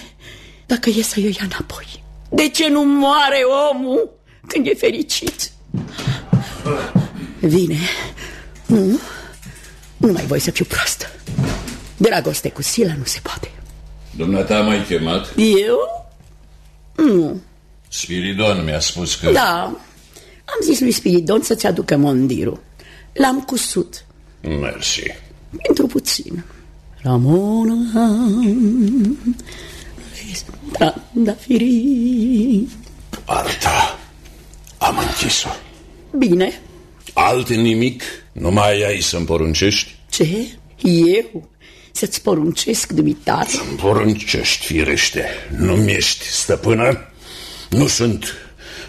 Speaker 9: dacă e să-i o ia înapoi? De ce nu moare omul când e fericit? Vine. Nu, nu mai voi să fiu proastă. Dragoste cu sila nu se poate.
Speaker 4: Dumneata m-ai chemat?
Speaker 9: Eu? Nu.
Speaker 4: Spiridon mi-a spus că...
Speaker 9: Da, am zis lui Spiridon să-ți aducă mondirul. L-am cusut.
Speaker 4: Mersi.
Speaker 9: Pentru puțin. Ramona Trandafiri
Speaker 4: Arta. Am închis-o.
Speaker 9: Bine,
Speaker 4: Alt nimic? Nu mai ai să-mi poruncești?
Speaker 9: ce? Eu? Să-ți poruncesc dumitare?
Speaker 4: Îmi poruncești, firește. Nu-mi ești stăpână? Nu sunt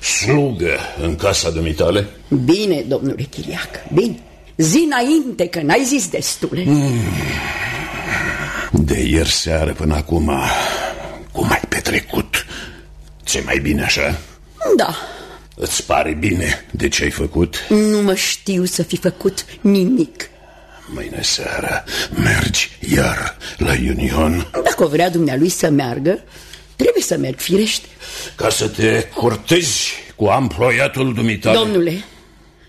Speaker 4: slugă în casa dumitale?
Speaker 9: Bine, domnule Chiriac, bine Zi înainte că n-ai zis destule
Speaker 4: De ieri seară până acum, cum ai petrecut? ți mai bine așa?
Speaker 9: Da,
Speaker 4: Îți pare bine de ce ai făcut?
Speaker 9: nu mă știu să fi făcut nimic
Speaker 4: Mâine seară mergi iar la Union
Speaker 9: Dacă o vrea dumnealui să meargă Trebuie să merg, firește.
Speaker 4: Ca să te curtezi cu amploiatul dumitale.
Speaker 9: Domnule,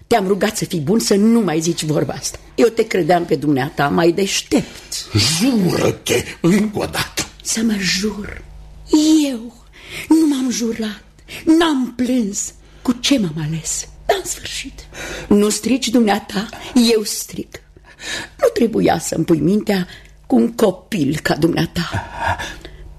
Speaker 9: te-am rugat să fii bun să nu mai zici vorba asta. Eu te credeam pe dumneata mai deștept.
Speaker 4: Jură-te încă o dată.
Speaker 9: Să mă jur. Eu nu m-am jurat N-am plâns. Cu ce m-am ales? Dar în sfârșit. Nu strici dumneata, eu stric. Nu trebuia să-mi pui mintea Cu un copil ca dumneata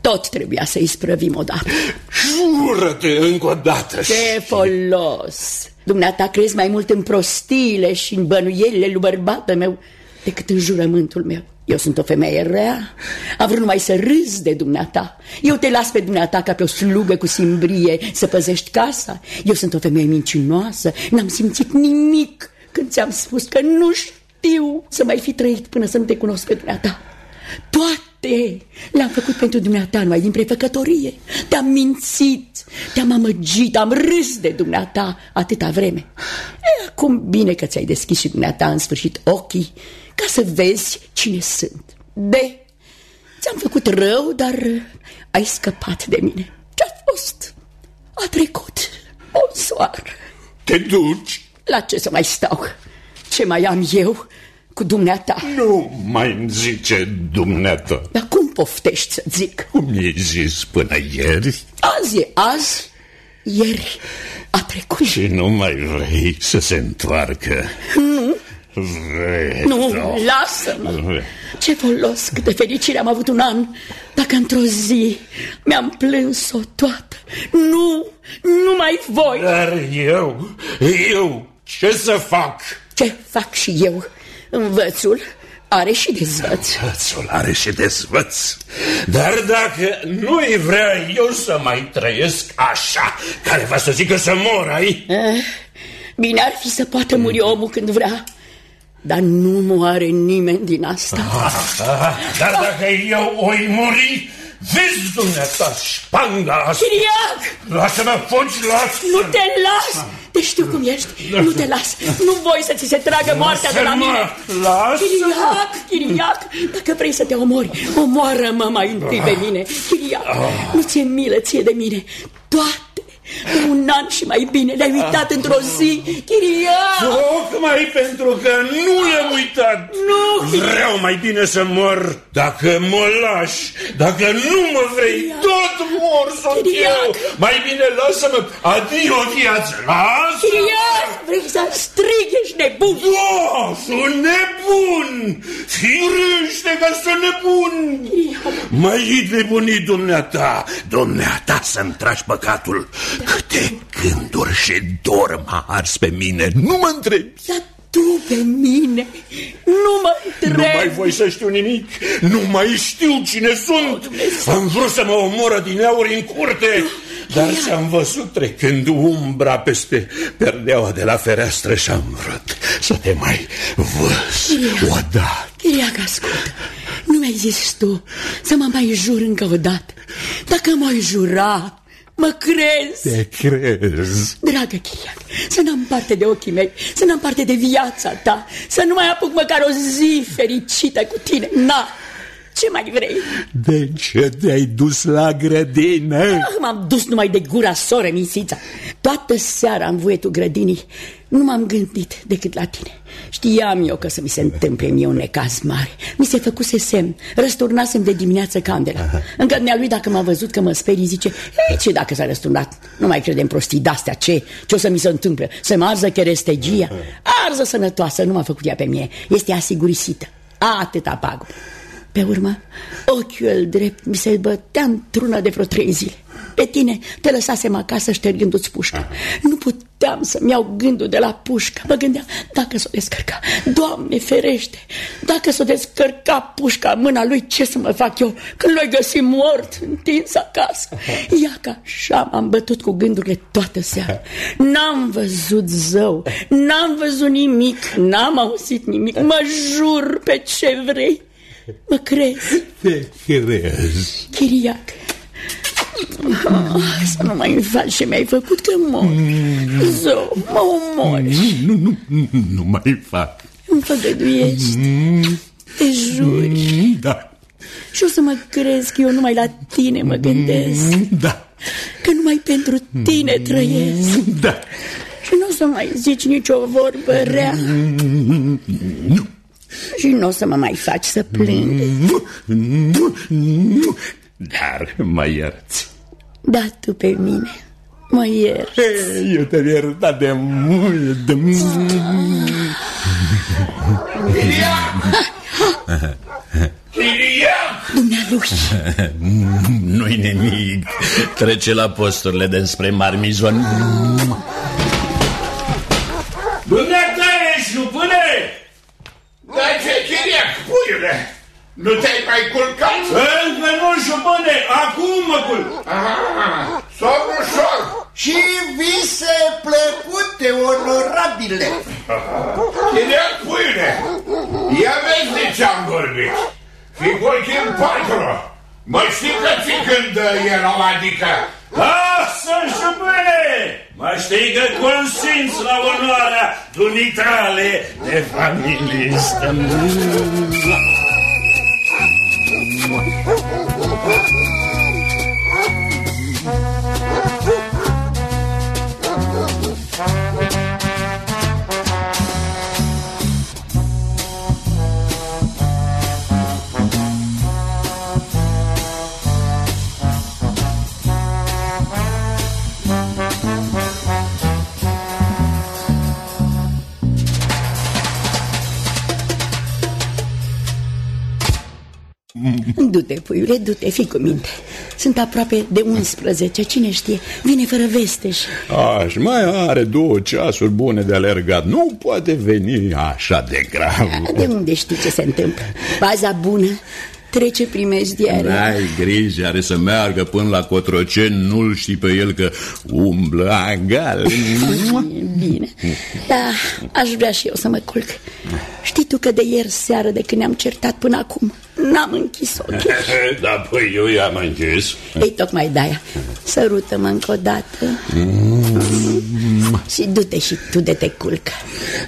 Speaker 9: Tot trebuia să-i sprăvim odată.
Speaker 4: Jură-te încă o dată.
Speaker 9: Ce folos! Dumneata crezi mai mult în prostiile și în bănuielile lui bărbatul meu Decât în jurământul meu. Eu sunt o femeie rea. Am vrut numai să râzi de dumneata. Eu te las pe dumneata ca pe o slugă cu simbrie Să păzești casa. Eu sunt o femeie mincinoasă. N-am simțit nimic când ți-am spus că nu știu Să mai fi trăit până să nu te cunosc pe dumneata. Toate le-am făcut pentru dumneata numai din prefăcătorie Te-am mințit, te-am amăgit, am râs de dumneata atâta vreme e, Acum bine că ți-ai deschis și dumneata în sfârșit ochii Ca să vezi cine sunt De, ți-am făcut rău, dar ai scăpat de mine Ce-a fost? A trecut Bonsoir
Speaker 4: Te duci?
Speaker 9: La ce să mai stau? Ce mai am eu? Cu dumneata.
Speaker 4: Nu mai îmi zice dumneata.
Speaker 9: Dar cum poftești să zic?
Speaker 4: Cum mi-ai zis până ieri?
Speaker 9: Azi e azi, ieri a trecut.
Speaker 4: Și nu mai vrei să se întoarcă?
Speaker 9: Nu,
Speaker 4: Vrei,
Speaker 9: nu,
Speaker 4: da.
Speaker 9: lasă-mă. Ce folos, câtă fericire am avut un an, dacă într-o zi mi-am plâns-o toată. Nu, nu mai voi.
Speaker 4: Dar eu, eu, ce să fac?
Speaker 9: Ce fac și eu? Învățul are și dezvăț.
Speaker 4: Învățul are și dezvăț. Dar dacă nu-i vrea eu să mai trăiesc așa, care va să zică să mor ai?
Speaker 9: Eh, Bine ar fi să poată muri omul când vrea, dar nu moare nimeni din asta.
Speaker 4: Ah, Dar dacă eu oi muri, vezi dumneata șpangaș asta.
Speaker 9: Chiriac!
Speaker 4: Lasă-mă, fugi, lasă
Speaker 9: Nu te las! Te știu cum ești, nu te las. Nu voi să ți se tragă moartea de la mine.
Speaker 4: Lasă!
Speaker 9: Chiriac, Chiriac, dacă vrei să te omori, omoară-mă mai întâi pe mine. Chiriac, nu ți-e milă ție de mine. Toate, de un an și mai bine, le-ai uitat într-o zi. Chiriac!
Speaker 4: Tocmai pentru că nu le-am uitat.
Speaker 9: Nu!
Speaker 4: Vreau mai bine să mor dacă mă lași. Dacă nu mă vrei, tot mor sunt
Speaker 9: Chiriac!
Speaker 4: eu. Mai bine lasă-mă. Adio viață. Lasă!
Speaker 9: Chiriac, vrei să strig, ești nebun.
Speaker 4: Da, sunt nebun! Firește că sunt nebun! Mai nebunit dumneata, dumneata să-mi tragi păcatul. Câte gânduri și dor m-a ars pe mine, nu mă întrebi.
Speaker 9: Dar tu pe mine nu mă
Speaker 4: Nu
Speaker 9: întrebi.
Speaker 4: mai voi să știu nimic, nu mai știu cine sunt. Am vrut să mă omoră din aur în curte, dar ți-am văzut trecând umbra peste perdeaua de la fereastră și am vrut să te mai văz odată.
Speaker 9: Chiriac, ascultă, nu mi-ai zis tu să mă mai jur încă o dată. Dacă m-ai jura, mă crezi.
Speaker 4: Te crezi?
Speaker 9: Dragă Chiriac, să n-am parte de ochii mei, să n-am parte de viața ta, să nu mai apuc măcar o zi fericită cu tine. Na, ce mai vrei?
Speaker 4: De ce te-ai dus la grădină?
Speaker 9: Ah, M-am dus numai de gura soră, misița. Toată seara în vuietul grădinii nu m-am gândit decât la tine. Știam eu că să mi se întâmple mie un necaz mare. Mi se făcuse semn. Răsturnasem de dimineață candela. Încă nea lui dacă m-a văzut că mă sperii, zice Ei, ce dacă s-a răsturnat? Nu mai crede în prostii de-astea, ce? Ce o să mi se întâmple? Să mă arză cherestegia? Arză sănătoasă, nu m-a făcut ea pe mie. Este asigurisită. Atâta pagubă. Pe urmă, ochiul drept mi se bătea într-una de vreo trei zile. Pe tine te lăsasem acasă ștergându-ți pușca. Nu puteam să-mi iau gândul de la pușcă. Mă gândeam, dacă s-o descărca, Doamne ferește, dacă s-o descărca pușca în mâna lui, ce să mă fac eu când l-ai găsit mort, întins acasă? Ia că așa m-am bătut cu gândurile toată seara. N-am văzut zău, n-am văzut nimic, n-am auzit nimic. Mă jur pe ce vrei. Mă crezi,
Speaker 4: Te crezi?
Speaker 9: Chiriac? Ah, Să nu mai faci ce mi-ai făcut că mor. Zău, mă omori.
Speaker 4: Nu, nu, nu, nu mai fac.
Speaker 9: Îmi făgăduiești. Te juri.
Speaker 4: Da,
Speaker 9: Și o să mă crezi că eu numai la tine mă gândesc.
Speaker 4: Da,
Speaker 9: Că numai pentru tine trăiesc.
Speaker 4: da.
Speaker 9: Și nu o să mai zici nicio vorbă rea.
Speaker 4: Nu,
Speaker 9: Și nu o să mă mai faci să plâng
Speaker 4: nu, nu, nu. Dar mă ierți.
Speaker 9: Da, tu pe mine Mă iert
Speaker 4: Eu te-am iertat de mult, de mult.
Speaker 2: Chiriac!
Speaker 9: Dumnealui
Speaker 4: Nu-i nimic. Trece la posturile de spre Marmizon.
Speaker 6: Dumneata ești, stăpâne!
Speaker 2: Dar ce, Chiriac, puiule? Nu te-ai mai culcat?
Speaker 6: Încă nu, stăpâne, acum mă culc!
Speaker 2: Ah, somn ușor!
Speaker 3: Și vise plăcute, onorabile.
Speaker 2: Chiriac, puiule, ia vezi de ce-am vorbit. Și cu ochii în patru. Mă știi că ți când erau, adică...
Speaker 6: Lasă, stăpâne! Mă știi că consimți la onoarea dumitale de familistă.
Speaker 9: puiule, du-te, fii cu minte. Sunt aproape de 11, cine știe? Vine fără veste și...
Speaker 4: Aș, mai are două ceasuri bune de alergat. Nu poate veni așa de grav.
Speaker 9: De unde știi ce se întâmplă? Baza bună trece primejdiare
Speaker 4: N-ai grijă, are să meargă până la Cotroceni Nu-l știi pe el că umblă agal.
Speaker 9: Bine, da, aș vrea și eu să mă culc. Știi tu că de ieri seară de când ne-am certat până acum N-am închis ochii.
Speaker 4: Da, păi eu i-am închis.
Speaker 9: Ei, tocmai de-aia Sărută-mă încă o dată. Mm. Și du-te și tu de te culcă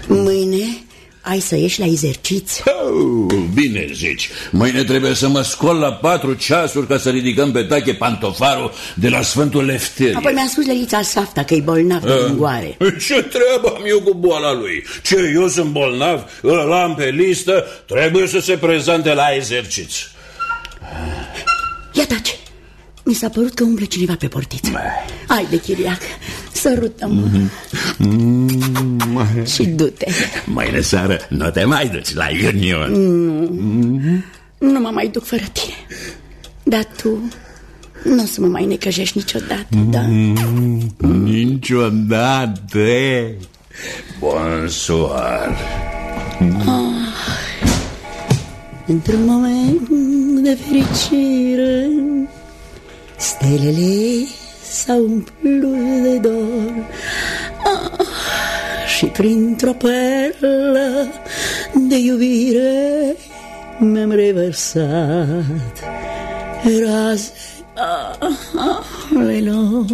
Speaker 9: Mâine ai să ieși la exerciți?
Speaker 4: Oh, bine zici. Mâine trebuie să mă scol la patru ceasuri ca să ridicăm pe tache pantofarul de la Sfântul Lefterie.
Speaker 9: Apoi mi-a spus Lelița Safta că e bolnav de lingoare.
Speaker 4: Ce treabă am eu cu boala lui? Ce, eu sunt bolnav? Îl am pe listă? Trebuie să se prezente la exerciți.
Speaker 9: Ia taci. Mi s-a părut că umblă cineva pe portiță. Hai de chiriac, sărută-mă. Mm -hmm. Și du-te.
Speaker 4: Mâine seară nu te mai duci la Union.
Speaker 9: Nu, mm -hmm. nu mă mai duc fără tine. Dar tu nu o să mă mai necăjești niciodată, mm -hmm. da?
Speaker 4: Niciodată. Bonsoir.
Speaker 9: Oh, Într-un moment de fericire Stelele s-au umplut de dor. Ah, Și printr-o perlă de iubire Mi-am revărsat raze. Ale lor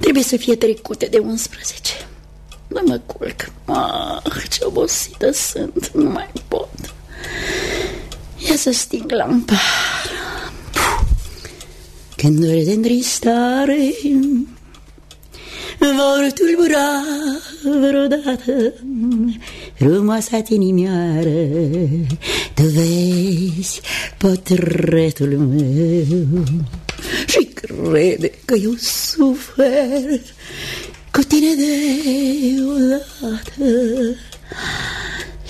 Speaker 9: Trebuie să fie trecute de 11 Nu mă culc. Ah, Ce obosită sunt. Nu mai pot. Ia să sting lampa când ore de întristare vor tulbura vreodată frumoasa inimioară. Tu vezi potretul meu și crede că eu sufer cu tine deodată.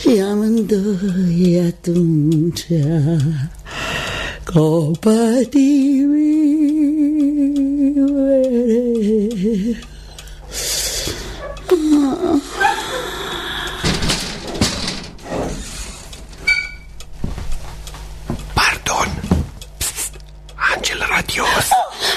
Speaker 9: Și amândoi atunci compatibile.
Speaker 10: Pardon. Psst. Angel radios.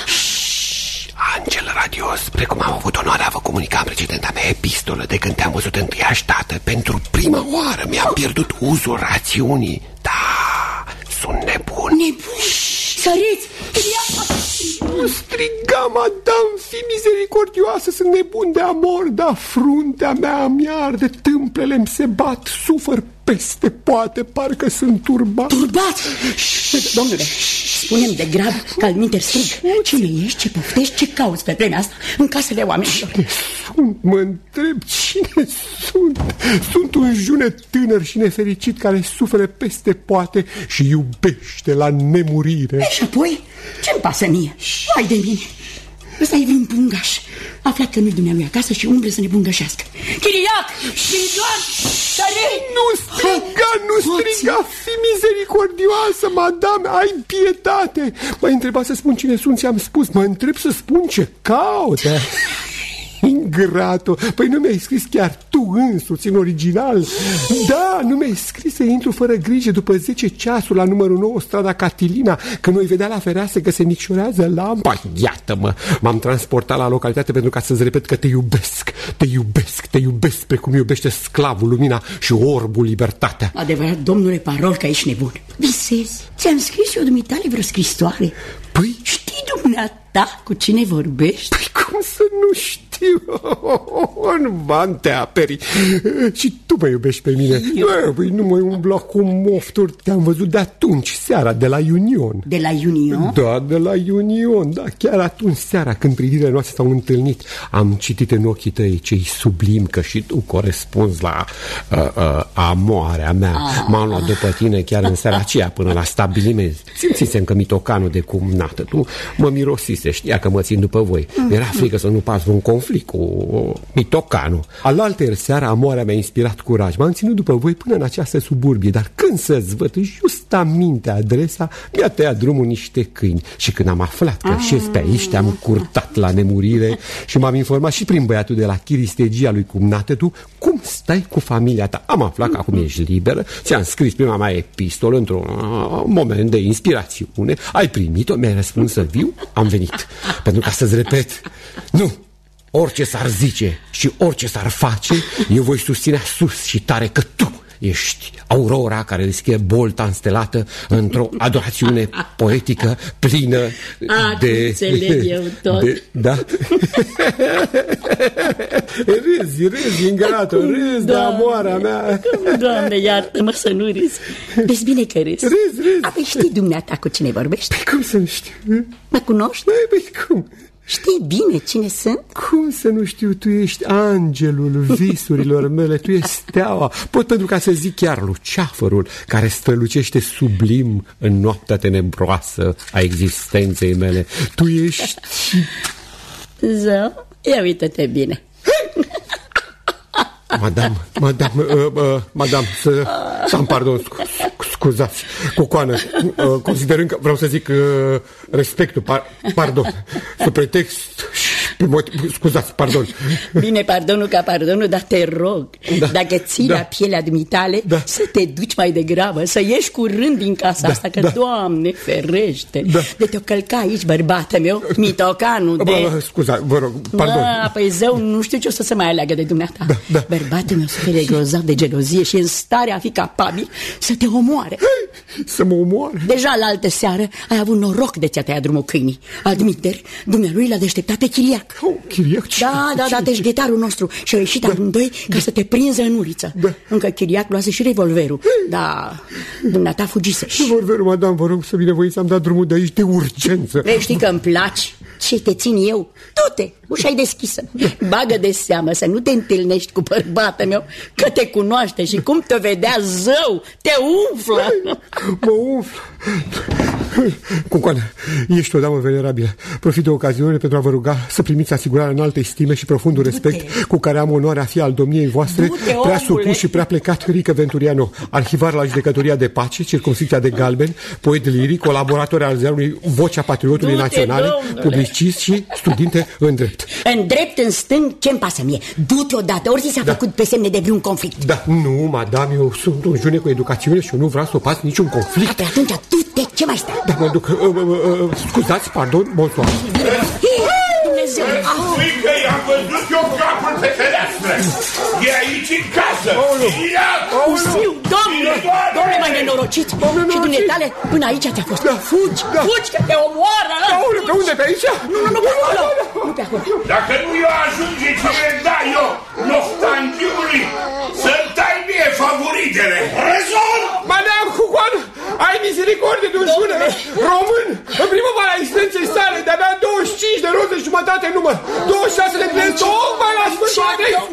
Speaker 10: Shhh. Angel radios. Precum am avut onoarea vă comunica în precedenta mea epistolă de când te-am văzut întâiași dată, pentru prima oară mi-am pierdut uzul rațiunii. Da, sunt nebun.
Speaker 9: Nebun? Săriți!
Speaker 10: Nu striga, madame, fi misericordioasă, sunt nebun de amor, da, fruntea mea mi arde, tâmplele-mi se bat, sufăr peste poate, parcă sunt turbat.
Speaker 9: Turbat? Domnule, spunem de grab că al minter strig. Cine ești, ce poftești, ce cauți pe vremea asta în casele oamenilor?
Speaker 10: Cine sunt, mă întreb, cine sunt? Sunt un june tânăr și nefericit care suferă peste poate și iubește la nemurire.
Speaker 9: Și apoi, ce-mi pasă mie? Hai de mine! Ăsta e vreun pungaș Aflat că nu-i dumnealui acasă și umble să ne bungășească Chiriac! Chiriac!
Speaker 10: Nu striga, nu striga Fi misericordioasă, madame Ai pietate. M-ai întrebat să spun cine sunt, ți-am spus Mă întreb să spun ce caută Ingrato, păi nu mi-ai scris chiar tu însuți în original? Da, nu mi-ai scris să intru fără grijă după 10 ceasuri la numărul 9 strada Catilina Că noi vedea la fereastră că se micșorează lampa. Iată-mă, m-am transportat la localitate pentru ca să-ți repet că te iubesc Te iubesc, te iubesc precum iubește sclavul lumina și orbul libertatea.
Speaker 9: Adevărat, domnule Parol, că ești nebun. Visezi, ți-am scris eu dumitale vreo scrisoare.
Speaker 10: Păi?
Speaker 9: Știi dumneata cu cine vorbești?
Speaker 10: Păi cum să nu știu? În van te aperi. Și tu mă iubești pe mine. Eu... Păi nu mă umbla cu mofturi. Te-am văzut de atunci, seara, de la Union.
Speaker 9: De la Union?
Speaker 10: Da, de la Union, da Chiar atunci, seara, când privirile noastre s-au întâlnit Am citit în ochii tăi cei sublim Că și tu corespunzi la uh, uh, amoarea mea. Ah. M-am luat după tine chiar în seara aceea Până la stabiliment Simțisem că mitocanul de cumnată Tu mă mirosise, știa că mă țin după voi. Mi-era frică să nu pas un conflict cu Mitocanu. Alaltă seara, amoarea mi-a inspirat curaj, m-am ținut după voi până în această suburbie Dar când să-ți văd just aminte adresa Mi-a tăiat drumul niște câini. Și când am aflat că șez pe aici Te-am curtat la nemurire Și m-am informat și prin băiatul de la chiristegia lui cumnată tu Cum stai cu familia ta. Am aflat că acum ești liberă Ți-am scris prima mea epistolă Într-un uh, moment de inspirațiune. Ai primit-o, mi-ai răspuns să viu? Am venit. Pentru ca să-ți repet. Nu, Orice s-ar zice și orice s-ar face, eu voi susține sus și tare că tu ești aurora care deschide bolta înstelată într-o adorațiune poetică plină
Speaker 9: A,
Speaker 10: de...
Speaker 9: înțeleg eu tot.
Speaker 10: De, da? râzi, râzi, ingrato, râzi de amoarea mea.
Speaker 9: Doamne, iartă-mă să nu râzi. Vezi bine că râzi.
Speaker 10: Râzi, râzi.
Speaker 9: Apoi știi dumneata cu cine vorbești?
Speaker 10: Păi cum să nu știu?
Speaker 9: Mă cunoști?
Speaker 10: Păi, păi cum?
Speaker 9: Știi bine cine sunt?
Speaker 10: Cum să nu știu, tu ești angelul visurilor mele, tu ești steaua. Pot pentru ca să zic chiar luceafărul care strălucește sublim în noaptea tenebroasă a existenței mele. Tu ești...
Speaker 9: Zău, ia uite-te bine
Speaker 10: Madame, madame, uh, uh, madame, să, să am pardon, scu, scuzați, cocoană, uh, considerând că vreau să zic uh, respectul, par, pardon, sub pretext și motiv, scuzați, pardon.
Speaker 9: Bine, pardonul ca pardonul, dar te rog, da. dacă ții da. la pielea dumitale, da. să te duci mai degrabă, să ieși curând din casa da. asta, că, da. Doamne, ferește, da. de te-o călca aici, bărbată meu, mitocanul de...
Speaker 10: Bă, scuza, vă rog, pardon.
Speaker 9: Bă, păi zău, nu știu ce o să se mai aleagă de dumneata.
Speaker 10: Da, da.
Speaker 9: Bărbatul meu suferă grozav de gelozie și e în stare a fi capabil să te omoare.
Speaker 10: Să mă omoare?
Speaker 9: Deja la altă seară ai avut noroc de ți-a tăiat drumul câinii. Admiter, dumnealui l-a deșteptat pe chiriac.
Speaker 10: Oh, chiriac?
Speaker 9: Da, da, da, deci ghetarul nostru și-au ieșit da. amândoi ca da. să te prinză în uliță.
Speaker 10: Da.
Speaker 9: Încă chiriac luase și revolverul. Da, dumneata fugise.
Speaker 10: Revolverul, madame, vă rog să binevoiți, am dat drumul de aici de urgență.
Speaker 9: Vrei știi că îmi placi? Ce te țin eu? Du-te, ușa e deschisă Bagă de seamă să nu te întâlnești cu bărbatul meu Că te cunoaște și cum te vedea zău Te umflă
Speaker 10: Mă umflă Cucoană, ești o damă venerabilă. Profit de ocaziune pentru a vă ruga Să primiți asigurarea în alte stime și profundul respect Cu care am onoarea a fi al domniei voastre Prea supus și prea plecat Rică Venturiano Arhivar la judecătoria de pace Circunscripția de Galben Poet liric, colaborator al ziarului Vocea Patriotului Naționale Publicist și studinte în drept.
Speaker 9: În drept, în stâng, ce-mi pasă mie? Du-te odată, ori ți s-a da. făcut pe semne de vreun conflict.
Speaker 10: Da, nu, madame, eu sunt un june cu educațiune Și eu nu vreau să o pas niciun conflict.
Speaker 9: Pe atunci, du-te, ce mai stai?
Speaker 10: Da, mă duc, uh, uh, uh, scuzați, pardon, bonsoir.
Speaker 9: Dumnezeu,
Speaker 2: Spui că i-am văzut eu capul pe fereastră. E aici în casă. Ia,
Speaker 9: Usiu, domnule, domnule mai nenorocit. Și dumneitale, până aici ți-a fost. Fugi, fugi, că te omoară.
Speaker 10: Aoleu, pe unde, pe aici?
Speaker 9: Nu, nu, nu pe acolo. Nu pe acolo.
Speaker 2: Dacă nu eu ajunge ce le da eu Noftandiului Să-mi tai mie favoritele. Rezon!
Speaker 10: Madame Cucoan, ai misericordie de un june român. În primăvara existenței sale De-abia 25 de roze jumătate în număr 26 de plăți, tocmai la sfârșit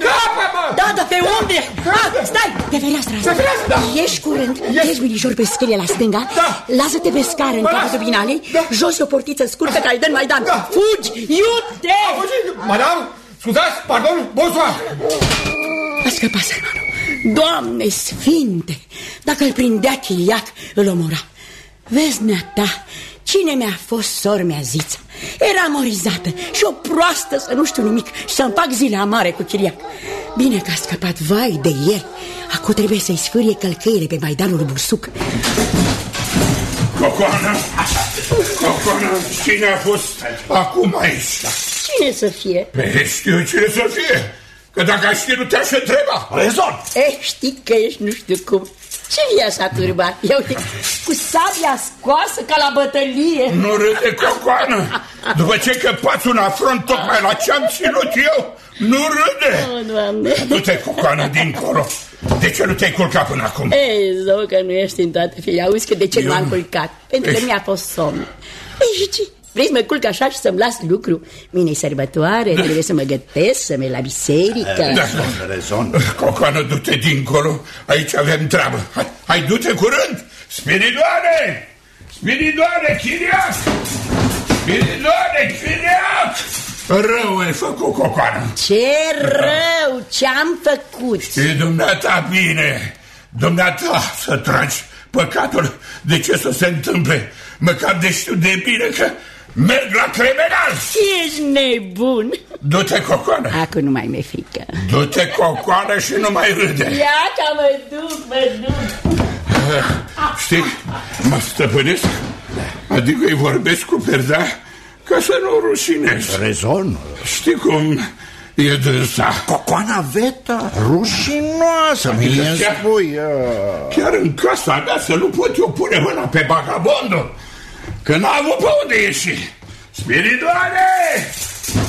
Speaker 10: Scapă-mă!
Speaker 9: Da, da, pe unde? Ah, stai, pe fereastra asta
Speaker 10: Pe fereastră, da.
Speaker 9: Ieși curând, ieși. binișor pe scările la stânga.
Speaker 10: Da.
Speaker 9: Lasă-te pe scară în capătul binalei
Speaker 10: Da.
Speaker 9: Jos e o portiță scurtă care dă în Maidan.
Speaker 10: Da.
Speaker 9: Fugi, iute!
Speaker 10: Madame, scuzați, pardon, bonsoir.
Speaker 9: A scăpat sărmanul Doamne sfinte Dacă îl prindea chiliac, îl omora. Vezi, ta, cine mi-a fost sor mi-a zis. Era morizată și o proastă să nu știu nimic Și să-mi fac zile amare cu chiliac Bine că a scăpat, vai de el. Acum trebuie să-i sfârie călcăile pe Maidanul Bursuc.
Speaker 2: Cocoană Cocoană, cine a fost acum aici?
Speaker 9: Cine să fie?
Speaker 2: Pe știu cine să fie Că dacă aș ști, nu te-aș întreba Rezon!
Speaker 9: Eh, știi că ești nu știu cum Ce e așa turbat? Eu cu sabia scoasă ca la bătălie
Speaker 2: Nu râde, Cocoană După ce căpați un afront tocmai la ce-am ținut eu Nu râde
Speaker 9: Oh, Doamne
Speaker 2: Du-te, Cocoană, dincolo De ce nu te-ai culcat până acum?
Speaker 9: Ei, zău că nu ești în toate fie. Auzi că de ce
Speaker 2: Eu
Speaker 9: nu am
Speaker 2: nu.
Speaker 9: culcat? Pentru că
Speaker 2: Ești-
Speaker 9: mi-a fost somn. Ei, și vrei să mă culc așa și să-mi las lucru? Mine-i sărbătoare, trebuie să mă gătesc, să merg la biserică.
Speaker 2: Da, rezon Cocoană, du-te dincolo Aici avem treabă Hai, hai du-te curând Spiridoare Spiridoare, chiriac Spiridoare, chiriac Rău ai făcut, Cocoană.
Speaker 9: Ce rău, ce-am făcut?
Speaker 2: E dumneata bine, dumneata să tragi păcatul de ce să se întâmple. Măcar de știu de bine că merg la criminal.
Speaker 9: Ești nebun.
Speaker 2: Du-te, Cocoană.
Speaker 9: Acum nu mai mi-e frică.
Speaker 2: Du-te, Cocoană, și nu mai râde.
Speaker 9: Ia că mă duc, mă duc.
Speaker 2: Știi, mă stăpânesc, adică îi vorbesc cu perda ca să nu rușinez.
Speaker 3: Rezon.
Speaker 2: Știi cum e dânsa?
Speaker 3: Cocoana Veta, rușinoasă, mie îmi
Speaker 2: chiar-
Speaker 3: spui. ă.
Speaker 2: Chiar în casa mea să nu pot eu pune mâna pe vagabondul, că n-a avut pe unde ieși. Spiridoane!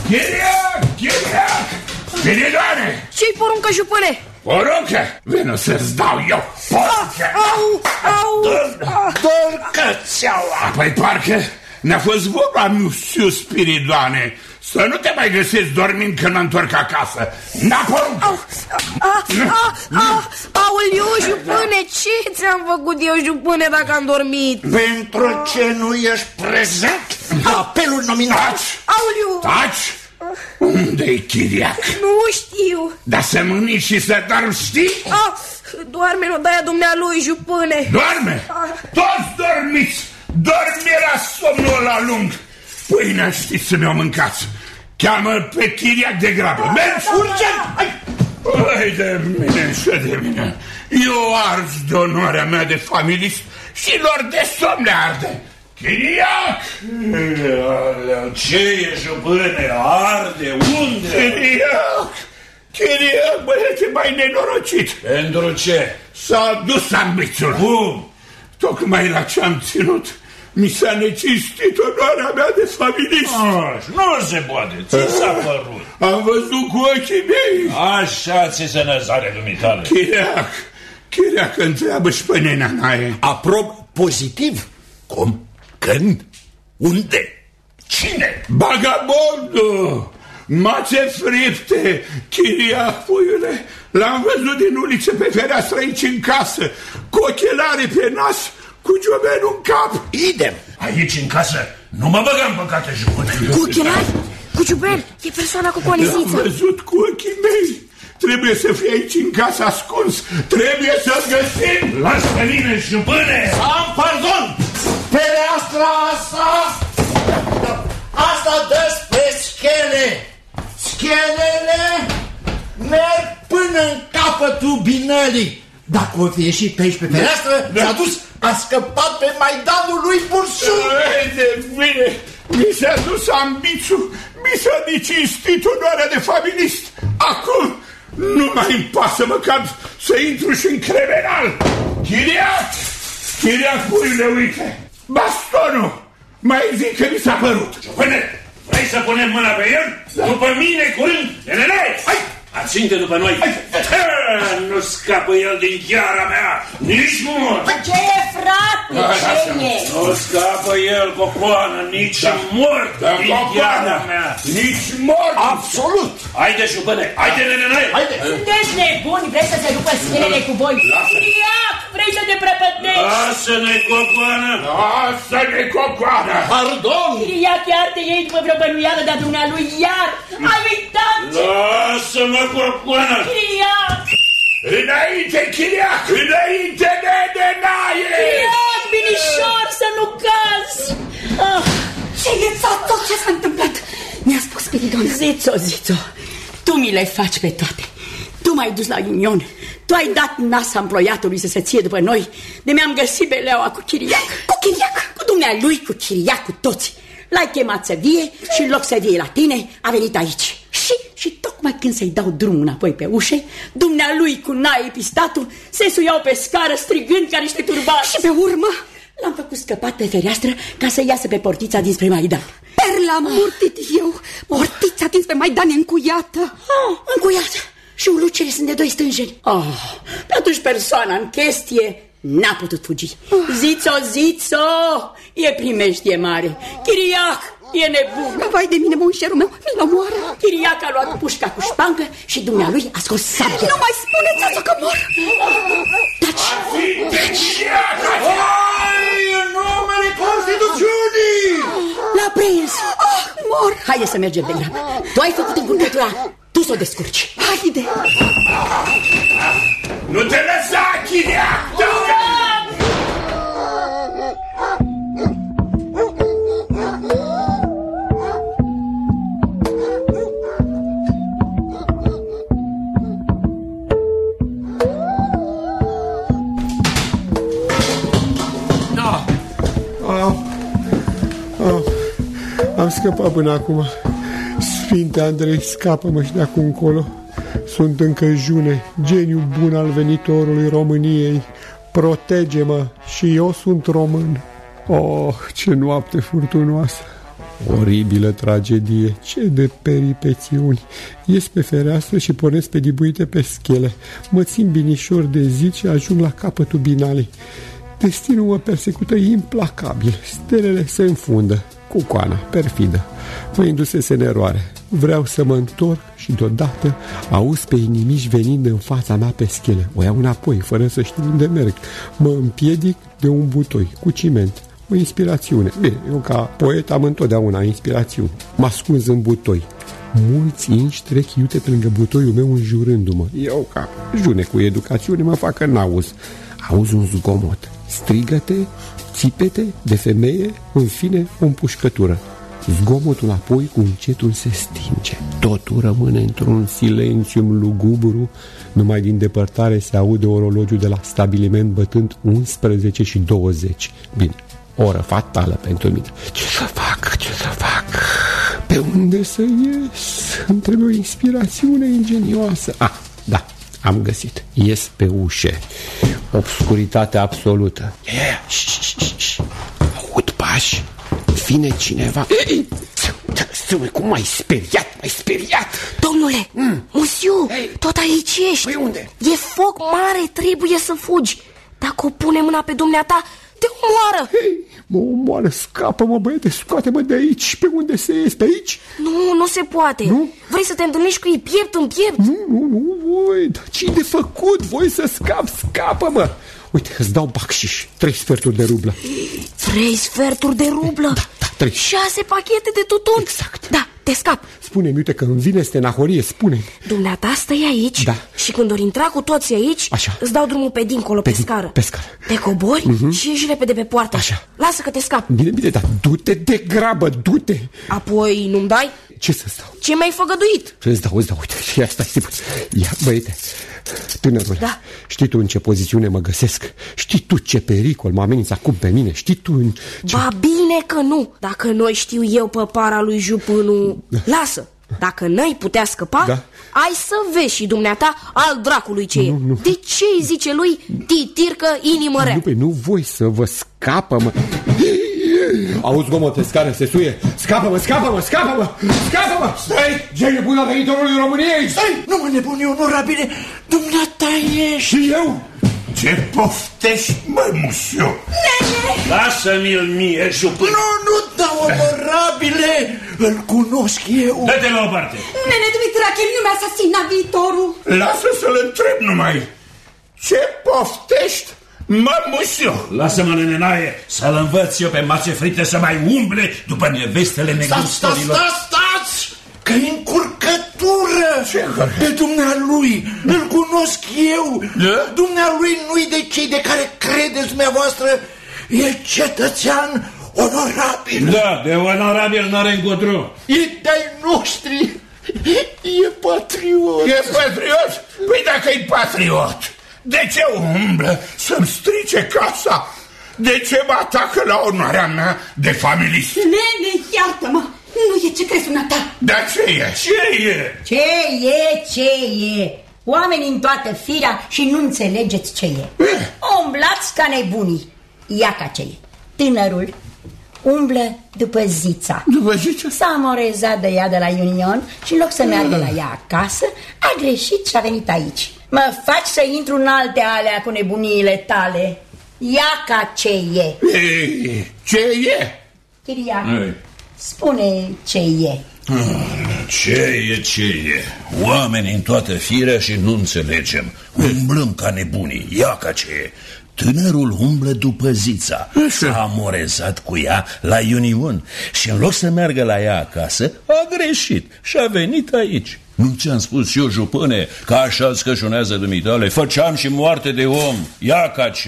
Speaker 2: Chiriac! Chiriac! Spiridoane!
Speaker 5: Ce-i poruncă, jupâne?
Speaker 2: Poruncă! Vino să-ți dau eu poruncă!
Speaker 5: Au, au,
Speaker 3: Dă-l cățeaua!
Speaker 2: Păi parcă ne-a fost vorba, Musiu Spiridoane, să nu te mai găsești dormind când mă întorc acasă. N-a poruncă!
Speaker 5: au, a, a, a, aoleu, jupâne, ce ți-am făcut eu, jupâne, dacă am dormit?
Speaker 3: Pentru ce nu ești prezent la apelul nominal?
Speaker 2: Taci!
Speaker 5: Aoleu,
Speaker 2: Taci! Unde-i chiriac?
Speaker 5: nu știu.
Speaker 2: Dar să mâni și să dar știi?
Speaker 5: Ah, doarme nu daia dumnealui, jupâne.
Speaker 2: Doarme! Toți dormiți! Dormirea somnul la lung! Pâinea știți să mi-o mâncați! Cheamă pe chiriac de grabă! Mergi!
Speaker 3: Urgent! Hai!
Speaker 2: Hai de mine și de mine! Eu ars de onoarea mea de familist și lor de somn le arde! Chiriac!
Speaker 6: Aleu, ce e, jupâne? Arde? Unde?
Speaker 2: Chiriac! Chiriac, băiete mai nenorocit!
Speaker 6: Pentru ce?
Speaker 2: S-a dus ambițul!
Speaker 6: Cum?
Speaker 2: Tocmai la ce am ținut, mi s-a necistit onoarea mea de familist.
Speaker 6: Aș, nu se poate, ți s-a părut.
Speaker 2: Am văzut cu ochii mei.
Speaker 6: Așa ți se năzare dumitale.
Speaker 2: Chiriac, Chiriac întreabă și pe nenea Nae.
Speaker 11: Aprob pozitiv? Cum? Când? Unde? Cine?
Speaker 2: Bagabondul! Mațe fripte, Chiriac, puiule, l-am văzut din uliță pe fereastră aici în casă, cu ochelari pe nas, cu giobenul în cap.
Speaker 11: Idem.
Speaker 6: Aici, în casă, nu mă băgăm în păcate, jupâne.
Speaker 5: Cu ochelari? Cu ciubel? E persoana cu
Speaker 2: L-am
Speaker 5: coneziță.
Speaker 2: văzut cu ochii mei. Trebuie să fie aici în casă ascuns. Trebuie să-l găsim.
Speaker 6: Las pe mine, jupâne!
Speaker 3: Am pardon! Fereastra asta... Asta dă spre schele. Schelele merg până în capătul binării. Dacă o fi ieșit pe aici pe fereastră, s-a dus, a scăpat pe Maidanul lui Bursu.
Speaker 2: Ei, de bine, mi s-a dus ambițul, mi s-a necistit onoarea de familist. Acum nu mai îmi pasă măcar să intru și în cremenal. Chiriac! Chiriac, puiule, uite, bastonul! Mai zic că mi s-a părut.
Speaker 6: Jupâne, vrei să punem mâna pe el? După mine, curând, nenene! Hai! Aținte după noi! Ha, Nu scapă el din chiara mea, nici mort!
Speaker 9: Ce e, frate? Ce e?
Speaker 6: Nu scapă el, cocoană, nici mort
Speaker 2: Da,
Speaker 6: din
Speaker 2: cocoană.
Speaker 6: chiara mea!
Speaker 2: Nici mort!
Speaker 3: Absolut!
Speaker 6: Haide, jupâne, haide, nenene!
Speaker 3: Haide!
Speaker 9: Sunteți nebuni? Vreți să se rupă schelele cu voi? Chiriac, vrei să te prăpădești?
Speaker 6: Lasă-ne, cocoană!
Speaker 2: Lasă-ne, cocoană!
Speaker 3: Pardon!
Speaker 9: Chiriac, iar te iei după vreo bănuială de-a dumnealui, iar! Ai uitat ce...
Speaker 6: Lasă-mă, cocoană!
Speaker 9: Chiriac!
Speaker 2: Înainte, Chiriac! Înainte, de naie!
Speaker 9: Chiriac, binișor, să nu cazi! Ah,
Speaker 8: Ce e tot ce s-a întâmplat? Mi-a spus Spiridon.
Speaker 9: Zițo, Zițo, tu mi le faci pe toate. Tu m-ai dus la ghinion. Tu ai dat nasa împloiatului să se ție după noi. De mi-am găsit beleaua cu chiriac.
Speaker 8: Cu chiriac?
Speaker 9: Cu dumnealui, cu chiriac, cu toți. L-ai chemat să vie și în loc să vie la tine, a venit aici. Și, și tocmai când să-i dau drumul înapoi pe ușe, dumnealui cu naie pistatul se suiau pe scară strigând ca niște turbați.
Speaker 8: Și pe urmă,
Speaker 9: L-am făcut scăpat pe fereastră ca să iasă pe portița dinspre Maidan.
Speaker 8: perla am murtit eu. Portița dinspre Maidan încuiată.
Speaker 9: Oh, încuiată. Și ulucele sunt de doi stânjeni. Oh, pe atunci persoana în chestie n-a putut fugi. Zițo, zițo, e primeștie mare. Chiriac, e nebun.
Speaker 8: Vai de mine, monșerul meu, mi-l omoară.
Speaker 9: Chiriac a luat pușca cu șpangă și dumnealui a scos sabia.
Speaker 8: Nu mai spuneți-o că mor.
Speaker 9: Taci!
Speaker 3: Ai, în numele Constituțiunii!
Speaker 9: L-a prins!
Speaker 8: Ah, mor
Speaker 9: Haide să mergem de grabă Tu ai făcut încurcătura Tu să o descurci
Speaker 8: Haide
Speaker 2: Nu te lăsa, Chiria!
Speaker 10: Ah, am scăpat până acum. Sfinte Andrei, scapă-mă și de acum încolo. Sunt încă june, geniu bun al venitorului României. Protege-mă și eu sunt român. Oh, ce noapte furtunoasă! Oribilă tragedie, ce de peripețiuni. Ies pe fereastră și pornesc pe dibuite pe schele. Mă țin binișor de zi și ajung la capătul binalei. Destinul mă persecută implacabil. Stelele se înfundă. Cucoana, perfidă. Mă indusese în eroare. Vreau să mă întorc și deodată auz pe inimici venind în fața mea pe schele. O iau înapoi, fără să știu unde merg. Mă împiedic de un butoi cu ciment. O inspirațiune. Bine, eu ca poet am întotdeauna inspirațiune. Mă ascunz în butoi. Mulți inși trec iute pe lângă butoiul meu înjurându-mă. Eu, ca june cu educațiune, mă fac că n-auz. Auz un zgomot, strigăte, țipete de femeie, în fine o împușcătură. Zgomotul apoi cu încetul se stinge. Totul rămâne într-un silențium lugubru. Numai din depărtare se aude orologiul de la stabiliment bătând 11 și 20. Bine, oră fatală pentru mine. Ce să fac? Ce să fac? Pe unde să ies? Îmi trebuie o inspirațiune ingenioasă. Ah, da, am găsit. Ies pe ușe. Obscuritate absolută. Yeah. Aud pași. Vine cineva. Ei, Stămă, cum m-ai speriat? M-ai speriat?
Speaker 5: Domnule, mm. Musiu,
Speaker 10: Hey.
Speaker 5: tot aici ești
Speaker 10: Păi unde?
Speaker 5: E foc mare, trebuie să fugi Dacă o pune mâna pe dumneata, te omoară
Speaker 10: Hei, mă omoară, scapă-mă, băiete, scoate-mă de aici. Pe unde se ies? Pe aici?
Speaker 5: Nu, nu se poate
Speaker 10: Nu?
Speaker 5: Vrei să te întâlnești cu ei piept în piept?
Speaker 10: Nu, nu, nu, voi, dar ce de făcut? Voi să scap, scapă-mă! Uite, îți dau bacșiș, trei sferturi de rublă.
Speaker 5: Trei sferturi de rublă
Speaker 10: Da, da, trei.
Speaker 5: Șase pachete de tutun
Speaker 10: Exact.
Speaker 5: Da, te scap
Speaker 10: Spune-mi, uite, că îmi vine stenahorie, spune
Speaker 5: Dumneata stai aici
Speaker 10: Da.
Speaker 5: Și când ori intra cu toții aici
Speaker 10: Așa.
Speaker 5: Îți dau drumul pe dincolo, pe,
Speaker 10: Pe din-
Speaker 5: scară
Speaker 10: pe scară.
Speaker 5: Te cobori și ieși repede pe poartă
Speaker 10: Așa.
Speaker 5: Lasă că te scap
Speaker 10: Bine, bine, dar du-te de grabă, du-te!
Speaker 5: Apoi nu-mi dai?
Speaker 10: Ce să-ți dau?
Speaker 5: Ce mi-ai făgăduit?
Speaker 10: Ce-ți dau, îți dau, uite, ia stai, stai, puțin. Ia, băiete, tânărule,
Speaker 5: Da.
Speaker 10: știi tu în ce pozițiune mă găsesc? Știi tu ce pericol mă amenință acum pe mine? Știi tu în ce...
Speaker 5: Ba bine că nu Dacă noi știu eu pe para lui Jupânu Lasă Dacă n-ai putea scăpa
Speaker 10: Da.
Speaker 5: Ai să vezi și dumneata al dracului ce e De ce îi zice lui titircă inimă rea?
Speaker 10: Nu, pe nu voi să vă scapă, mă. Auzi zgomot pe scară, se suie. Scapă-mă, scapă-mă, scapă-mă, scapă-mă! Stai! Geniu bun al venitorului României!
Speaker 3: Stai, nu mă nebuni, onorabile, dumneata ești.
Speaker 10: Și eu?
Speaker 2: Ce poftești, mă, musiu?
Speaker 6: Lasă-mi-l mie, jupân
Speaker 3: Nu, nu, da, onorabile, îl cunosc eu.
Speaker 6: Dă-te la o parte
Speaker 8: Nene Dumitrache, nu mi-a asasinat viitorul
Speaker 2: Lasă să-l întreb numai. Ce poftești, mă, musiu?
Speaker 6: Lasă-mă, nenenaie, să-l învăț eu pe mațe frite să mai umble după nevestele
Speaker 3: Stați, stați,
Speaker 6: negustorilor
Speaker 3: stați, stați! Că e încurcătură
Speaker 2: Ce încurcătură?
Speaker 3: Pe dumnealui, îl cunosc eu
Speaker 2: Da?
Speaker 3: Dumnealui nu-i de cei de care credeți dumneavoastră E cetățean onorabil
Speaker 6: Da, de onorabil n-are încotro
Speaker 3: E de-ai noștri E patriot
Speaker 2: E patriot? Păi dacă e patriot, de ce umblă să-mi strice casa? De ce mă atacă la onoarea mea de familist?
Speaker 8: Nene, iartă-mă Nu e ce crezi dumneata
Speaker 2: Dar ce e?
Speaker 6: Ce e?
Speaker 12: Ce e, ce e? Oamenii în toată firea și nu înțelegeți ce e. Umblați ca nebunii. Ia ca ce e. Tânărul umblă după zița.
Speaker 2: După zice?
Speaker 12: S-a amorezat de ea de la Union și în loc să meargă la ea acasă, a greșit și a venit aici. Mă faci să intru în alte alea cu nebuniile tale. Ia ca ce e.
Speaker 2: Ei, ce e?
Speaker 12: Chiriac,
Speaker 6: Ei.
Speaker 12: spune ce e.
Speaker 4: Ce e, ce e? Oameni în toată firea și nu înțelegem. Umblăm ca nebunii, ia ca ce e. Tânărul umblă după zița S-a amorezat cu ea la Union. Și în loc să meargă la ea acasă A greșit și a venit aici. Nu ți-am spus eu, jupâne, că așa scășunează dumitale? Făceam și moarte de om. Ia caci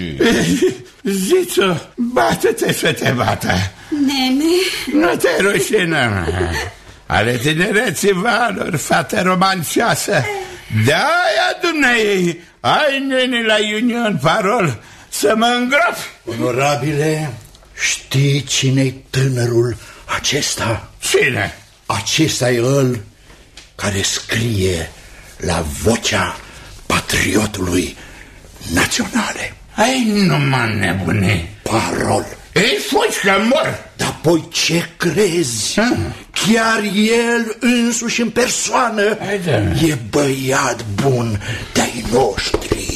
Speaker 2: Ziță, bate-te să te bată
Speaker 8: Nene.
Speaker 2: Nu te rușină Ale tinereții valori, fată romanțioasă. De-aia dumnei Ai nene la Union Parol să mă îngrop
Speaker 3: Onorabile, știi cine-i tânărul acesta?
Speaker 2: Cine?
Speaker 3: Acesta e el care scrie la vocea patriotului naționale.
Speaker 2: Ai, nu mă nebune.
Speaker 3: Parol.
Speaker 2: Ei, fugi că mor.
Speaker 3: Dar apoi ce crezi? Ha? Chiar el însuși în persoană
Speaker 2: Hai, da.
Speaker 3: e băiat bun de-ai noștri,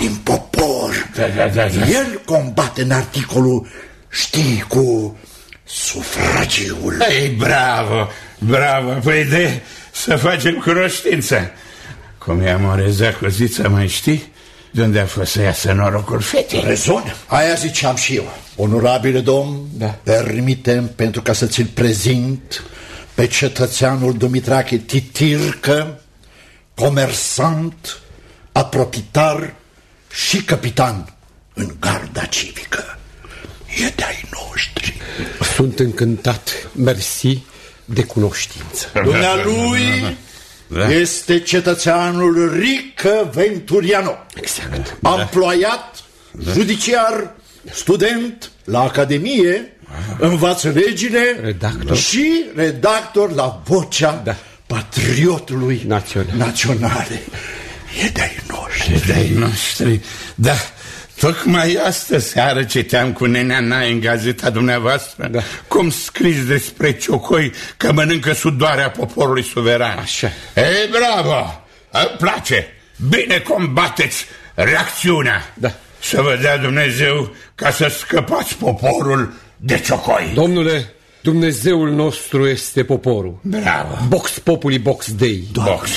Speaker 3: din popor.
Speaker 2: Da, da, da, da.
Speaker 3: El combate în articolul, știi, cu sufragiul.
Speaker 2: Ei, bravo, bravo. Păi de să facem cunoștință. Cum i-am orezat cu zița, mai știi? De unde a fost să iasă norocul fetei?
Speaker 3: Rezon, aia ziceam și eu. Onorabile domn, da. permitem pentru ca să ți-l prezint pe cetățeanul Dumitrache Titircă, comersant, apropitar și capitan în garda civică. E de-ai noștri.
Speaker 10: Sunt încântat, mersi de cunoștință.
Speaker 3: Dumnealui
Speaker 2: Da.
Speaker 3: este cetățeanul Rică Venturiano.
Speaker 10: Exact.
Speaker 3: Amploiat, judiciar, student la Academie, învață legile
Speaker 10: Redactor.
Speaker 3: și redactor la vocea
Speaker 10: Da.
Speaker 3: patriotului
Speaker 10: Național.
Speaker 3: naționale. E de-ai noștri.
Speaker 2: De-ai noștri. Da, tocmai astă seară citeam cu nenea Nae în gazeta dumneavoastră
Speaker 10: Da.
Speaker 2: cum scriți despre ciocoi că mănâncă sudoarea poporului suveran.
Speaker 10: Așa.
Speaker 2: Ei, bravo! Îmi place! Bine combateți reacțiunea!
Speaker 10: Da.
Speaker 2: Să vă dea Dumnezeu ca să scăpați poporul de ciocoi.
Speaker 10: Domnule, Dumnezeul nostru este poporul.
Speaker 2: Bravo!
Speaker 10: Box populi, box dei.
Speaker 2: Box.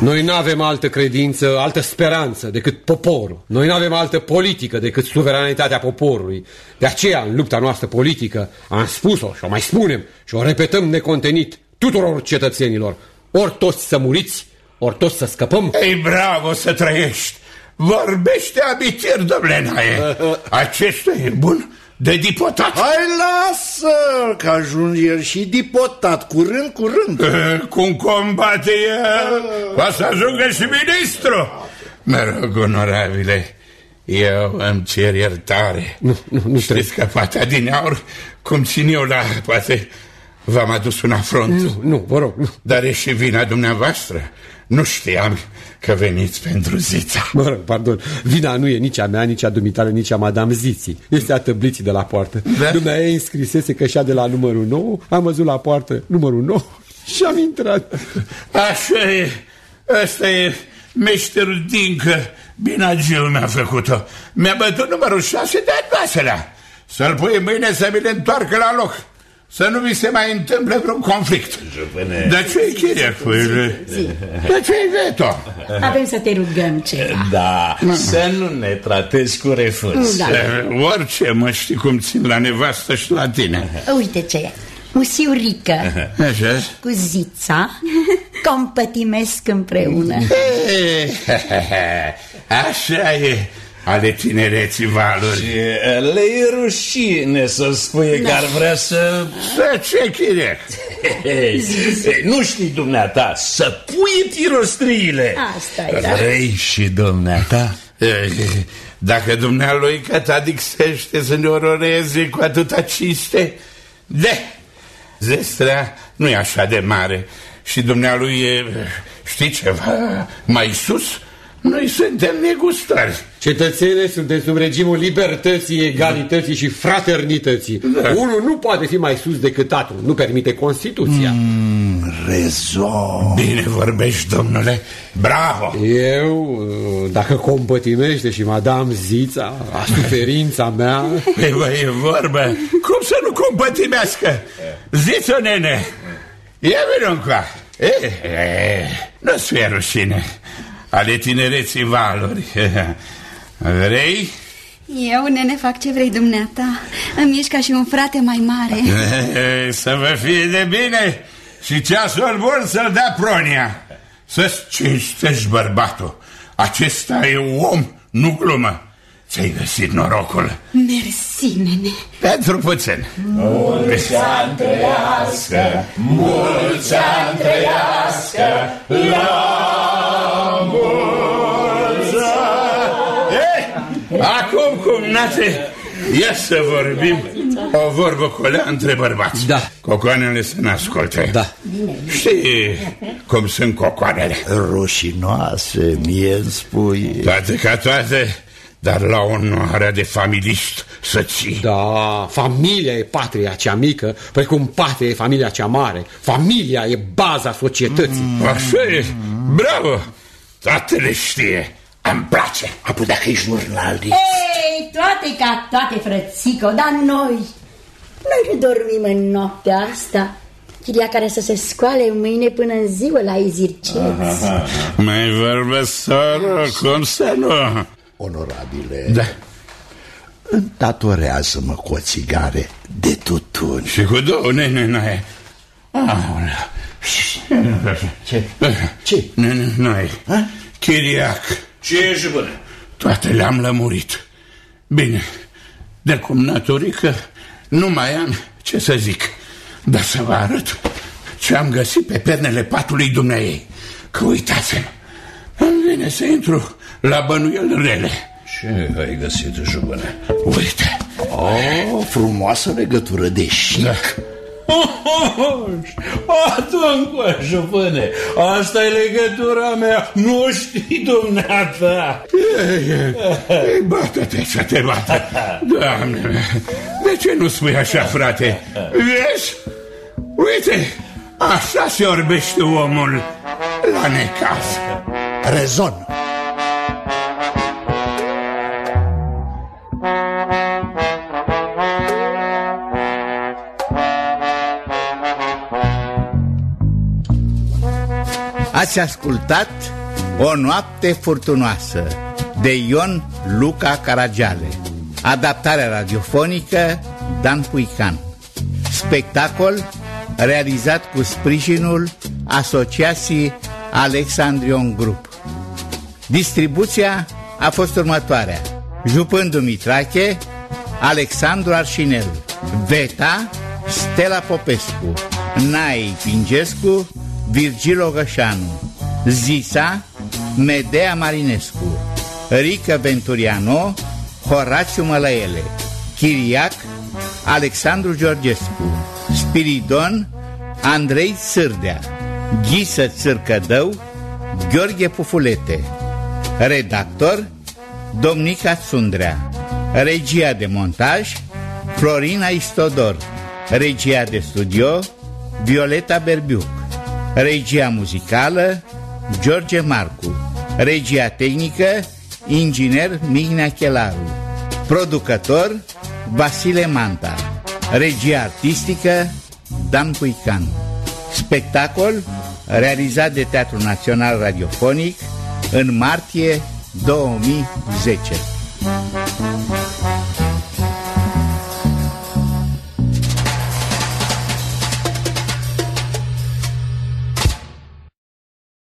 Speaker 10: Noi nu avem altă credință, altă speranță decât poporul. Noi nu avem altă politică decât suveranitatea poporului. De aceea, în lupta noastră politică, am spus-o și o mai spunem și o repetăm necontenit tuturor cetățenilor. Ori toți să muriți, ori toți să scăpăm.
Speaker 2: Ei, bravo să trăiești! Vorbește abitir, domnule Nae! Acesta e bun de dipotat.
Speaker 3: Hai lasă că ajunge el și dipotat, curând, curând.
Speaker 2: Eh, Cum combate el, o să ajungă și ministru. Mă rog, onorabile, eu îmi cer iertare.
Speaker 10: Nu, nu, nu trebuie.
Speaker 2: Știți că poate adineaur, cum țin eu la... Poate v-am adus un afront.
Speaker 10: Nu, nu, vă rog, nu.
Speaker 2: Dar e și vina dumneavoastră. Nu știam că veniți pentru zița.
Speaker 10: Mă rog, pardon, vina nu e nici a mea, nici a dumitale, nici a Madame Ziții. Este a tăbliții de la poartă.
Speaker 2: Da?
Speaker 10: Dumnezeu ei înscrisese că și de la numărul 9, am văzut la poartă numărul 9 și am intrat.
Speaker 2: Așa e, ăsta e meșterul Dincă, Binagiu mi-a făcut-o. Mi-a bătut numărul 6 de advaselea. Să-l pui mâine să mi le întoarcă la loc. Să nu mi se mai întâmple vreun conflict.
Speaker 4: Jupâne.
Speaker 2: Dar ce-i chiriacul? Dar ce-i veto?
Speaker 12: Avem să te rugăm ceva.
Speaker 4: Da, să nu ne tratezi cu refuz
Speaker 12: Da.
Speaker 2: Eh, Orice, mă știi cum țin la nevastă și la tine.
Speaker 12: Uite ce e. Musiurică
Speaker 2: Așa?
Speaker 12: cu zița compătimesc împreună.
Speaker 2: Eh, Așa e ale tinereții valuri.
Speaker 4: Și le e rușine să spui că ar vrea să...
Speaker 2: Să ce chiriac?
Speaker 4: Nu știi dumneata să pui tirostriile
Speaker 12: Asta e, da.
Speaker 4: Vrei și dumneata?
Speaker 2: Eh, Dacă dumnealui catadixește să ne ororeze cu atâta ciste, de, zestrea nu e așa de mare și dumnealui e, știi ceva, mai sus, noi suntem negustori.
Speaker 10: Cetățene, suntem sub regimul libertății, egalității și fraternității.
Speaker 2: Da.
Speaker 10: Unul nu poate fi mai sus decât altul. Nu permite Constituția.
Speaker 3: Mm, rezon.
Speaker 2: Bine vorbești, domnule, bravo!
Speaker 10: Eu, dacă compătimește și Madame Zița, a suferința mea...
Speaker 2: Păi, bă, e vorba, cum să nu compătimească? Ziți-o, nene, ia vină încoa. E, e, nu-ți fie rușine, ale tinereții valori. Vrei?
Speaker 8: Eu, nene, fac ce vrei dumneata. Îmi ești ca și un frate mai mare.
Speaker 2: Ei, Să vă fie de bine și ceasul bun să-l dea pronia. Să-ți cinstești bărbatul. Acesta e om, nu glumă Ți-ai găsit norocul.
Speaker 8: Mersi, nene.
Speaker 2: Pentru puțin.
Speaker 11: Mulți ani trăiască, mulți ani trăiască, la mulți
Speaker 2: Ei, Acum, cumnate, ia să vorbim. O vorbă colea între bărbați.
Speaker 10: Da.
Speaker 2: Cocoanele să ne asculte.
Speaker 10: Da.
Speaker 2: Știi cum sunt cocoanele?
Speaker 3: Rușinoase, mie îmi spui.
Speaker 2: Toate ca toate Dar la onoarea de familist să ții
Speaker 10: Da, familia e patria cea mică, precum patria e familia cea mare. Familia e baza societății. Mm.
Speaker 2: Așa e, bravo Toate le știe Îmi place
Speaker 11: Apoi dacă ești jurnalist
Speaker 12: Ei, toate ca toate, frățico, dar noi, noi nu dormim în noaptea asta. Chiria care să se scoale mâine până în ziua la izirceți.
Speaker 2: Mai vorbesc, soră, cum să nu
Speaker 3: Onorabile,
Speaker 2: Da,
Speaker 3: îndatorează-mă cu o țigare de tutun.
Speaker 2: Și cu două nene, noi Aolea
Speaker 3: Ce? Ce?
Speaker 2: Nene, noi Chiriac.
Speaker 6: Ce e, jupâne?
Speaker 2: Toate le-am lămurit. Bine, de cum naturică Nu mai am ce să zic. Dar să vă arăt Ce am găsit pe pernele patului dumneai Că uitați-mă Îmi vine să intru la bănuiel rele
Speaker 4: Ce ai găsit, jupâne?
Speaker 2: Uite
Speaker 3: O, frumoasă legătură de șic
Speaker 2: da.
Speaker 4: Atunci, jupâne, asta e legătura mea, nu știi dumneata.
Speaker 2: Ei, Bată-te să te bată Doamne, de ce nu spui așa, frate? Vezi? Uite, așa se orbește omul la necaz
Speaker 3: Rezon
Speaker 1: Ați ascultat O noapte furtunoasă de Ion Luca Caragiale. Adaptare radiofonică Dan Puican. Spectacol realizat cu sprijinul Asociației Alexandrion Group. Distribuția a fost următoarea. Jupân Dumitrache Alexandru Arșinel Veta Stella Popescu Nai Pingescu Virgil Ogășanu Zisa Medea Marinescu Rică Venturiano Horațiu Mălăele Chiriac Alexandru Georgescu Spiridon Andrei Țârdea Ghisă Țârcădău Gheorghe Pufulete Redactor Domnica Sundrea Regia de montaj Florina Istodor Regia de studio Violeta Berbiuc Regia muzicală George Marcu. Regia tehnică Inginer Mihnea Chelaru. Producător Vasile Manta. Regia artistică Dan Puican Spectacol realizat de Teatrul Național Radiofonic în martie 2010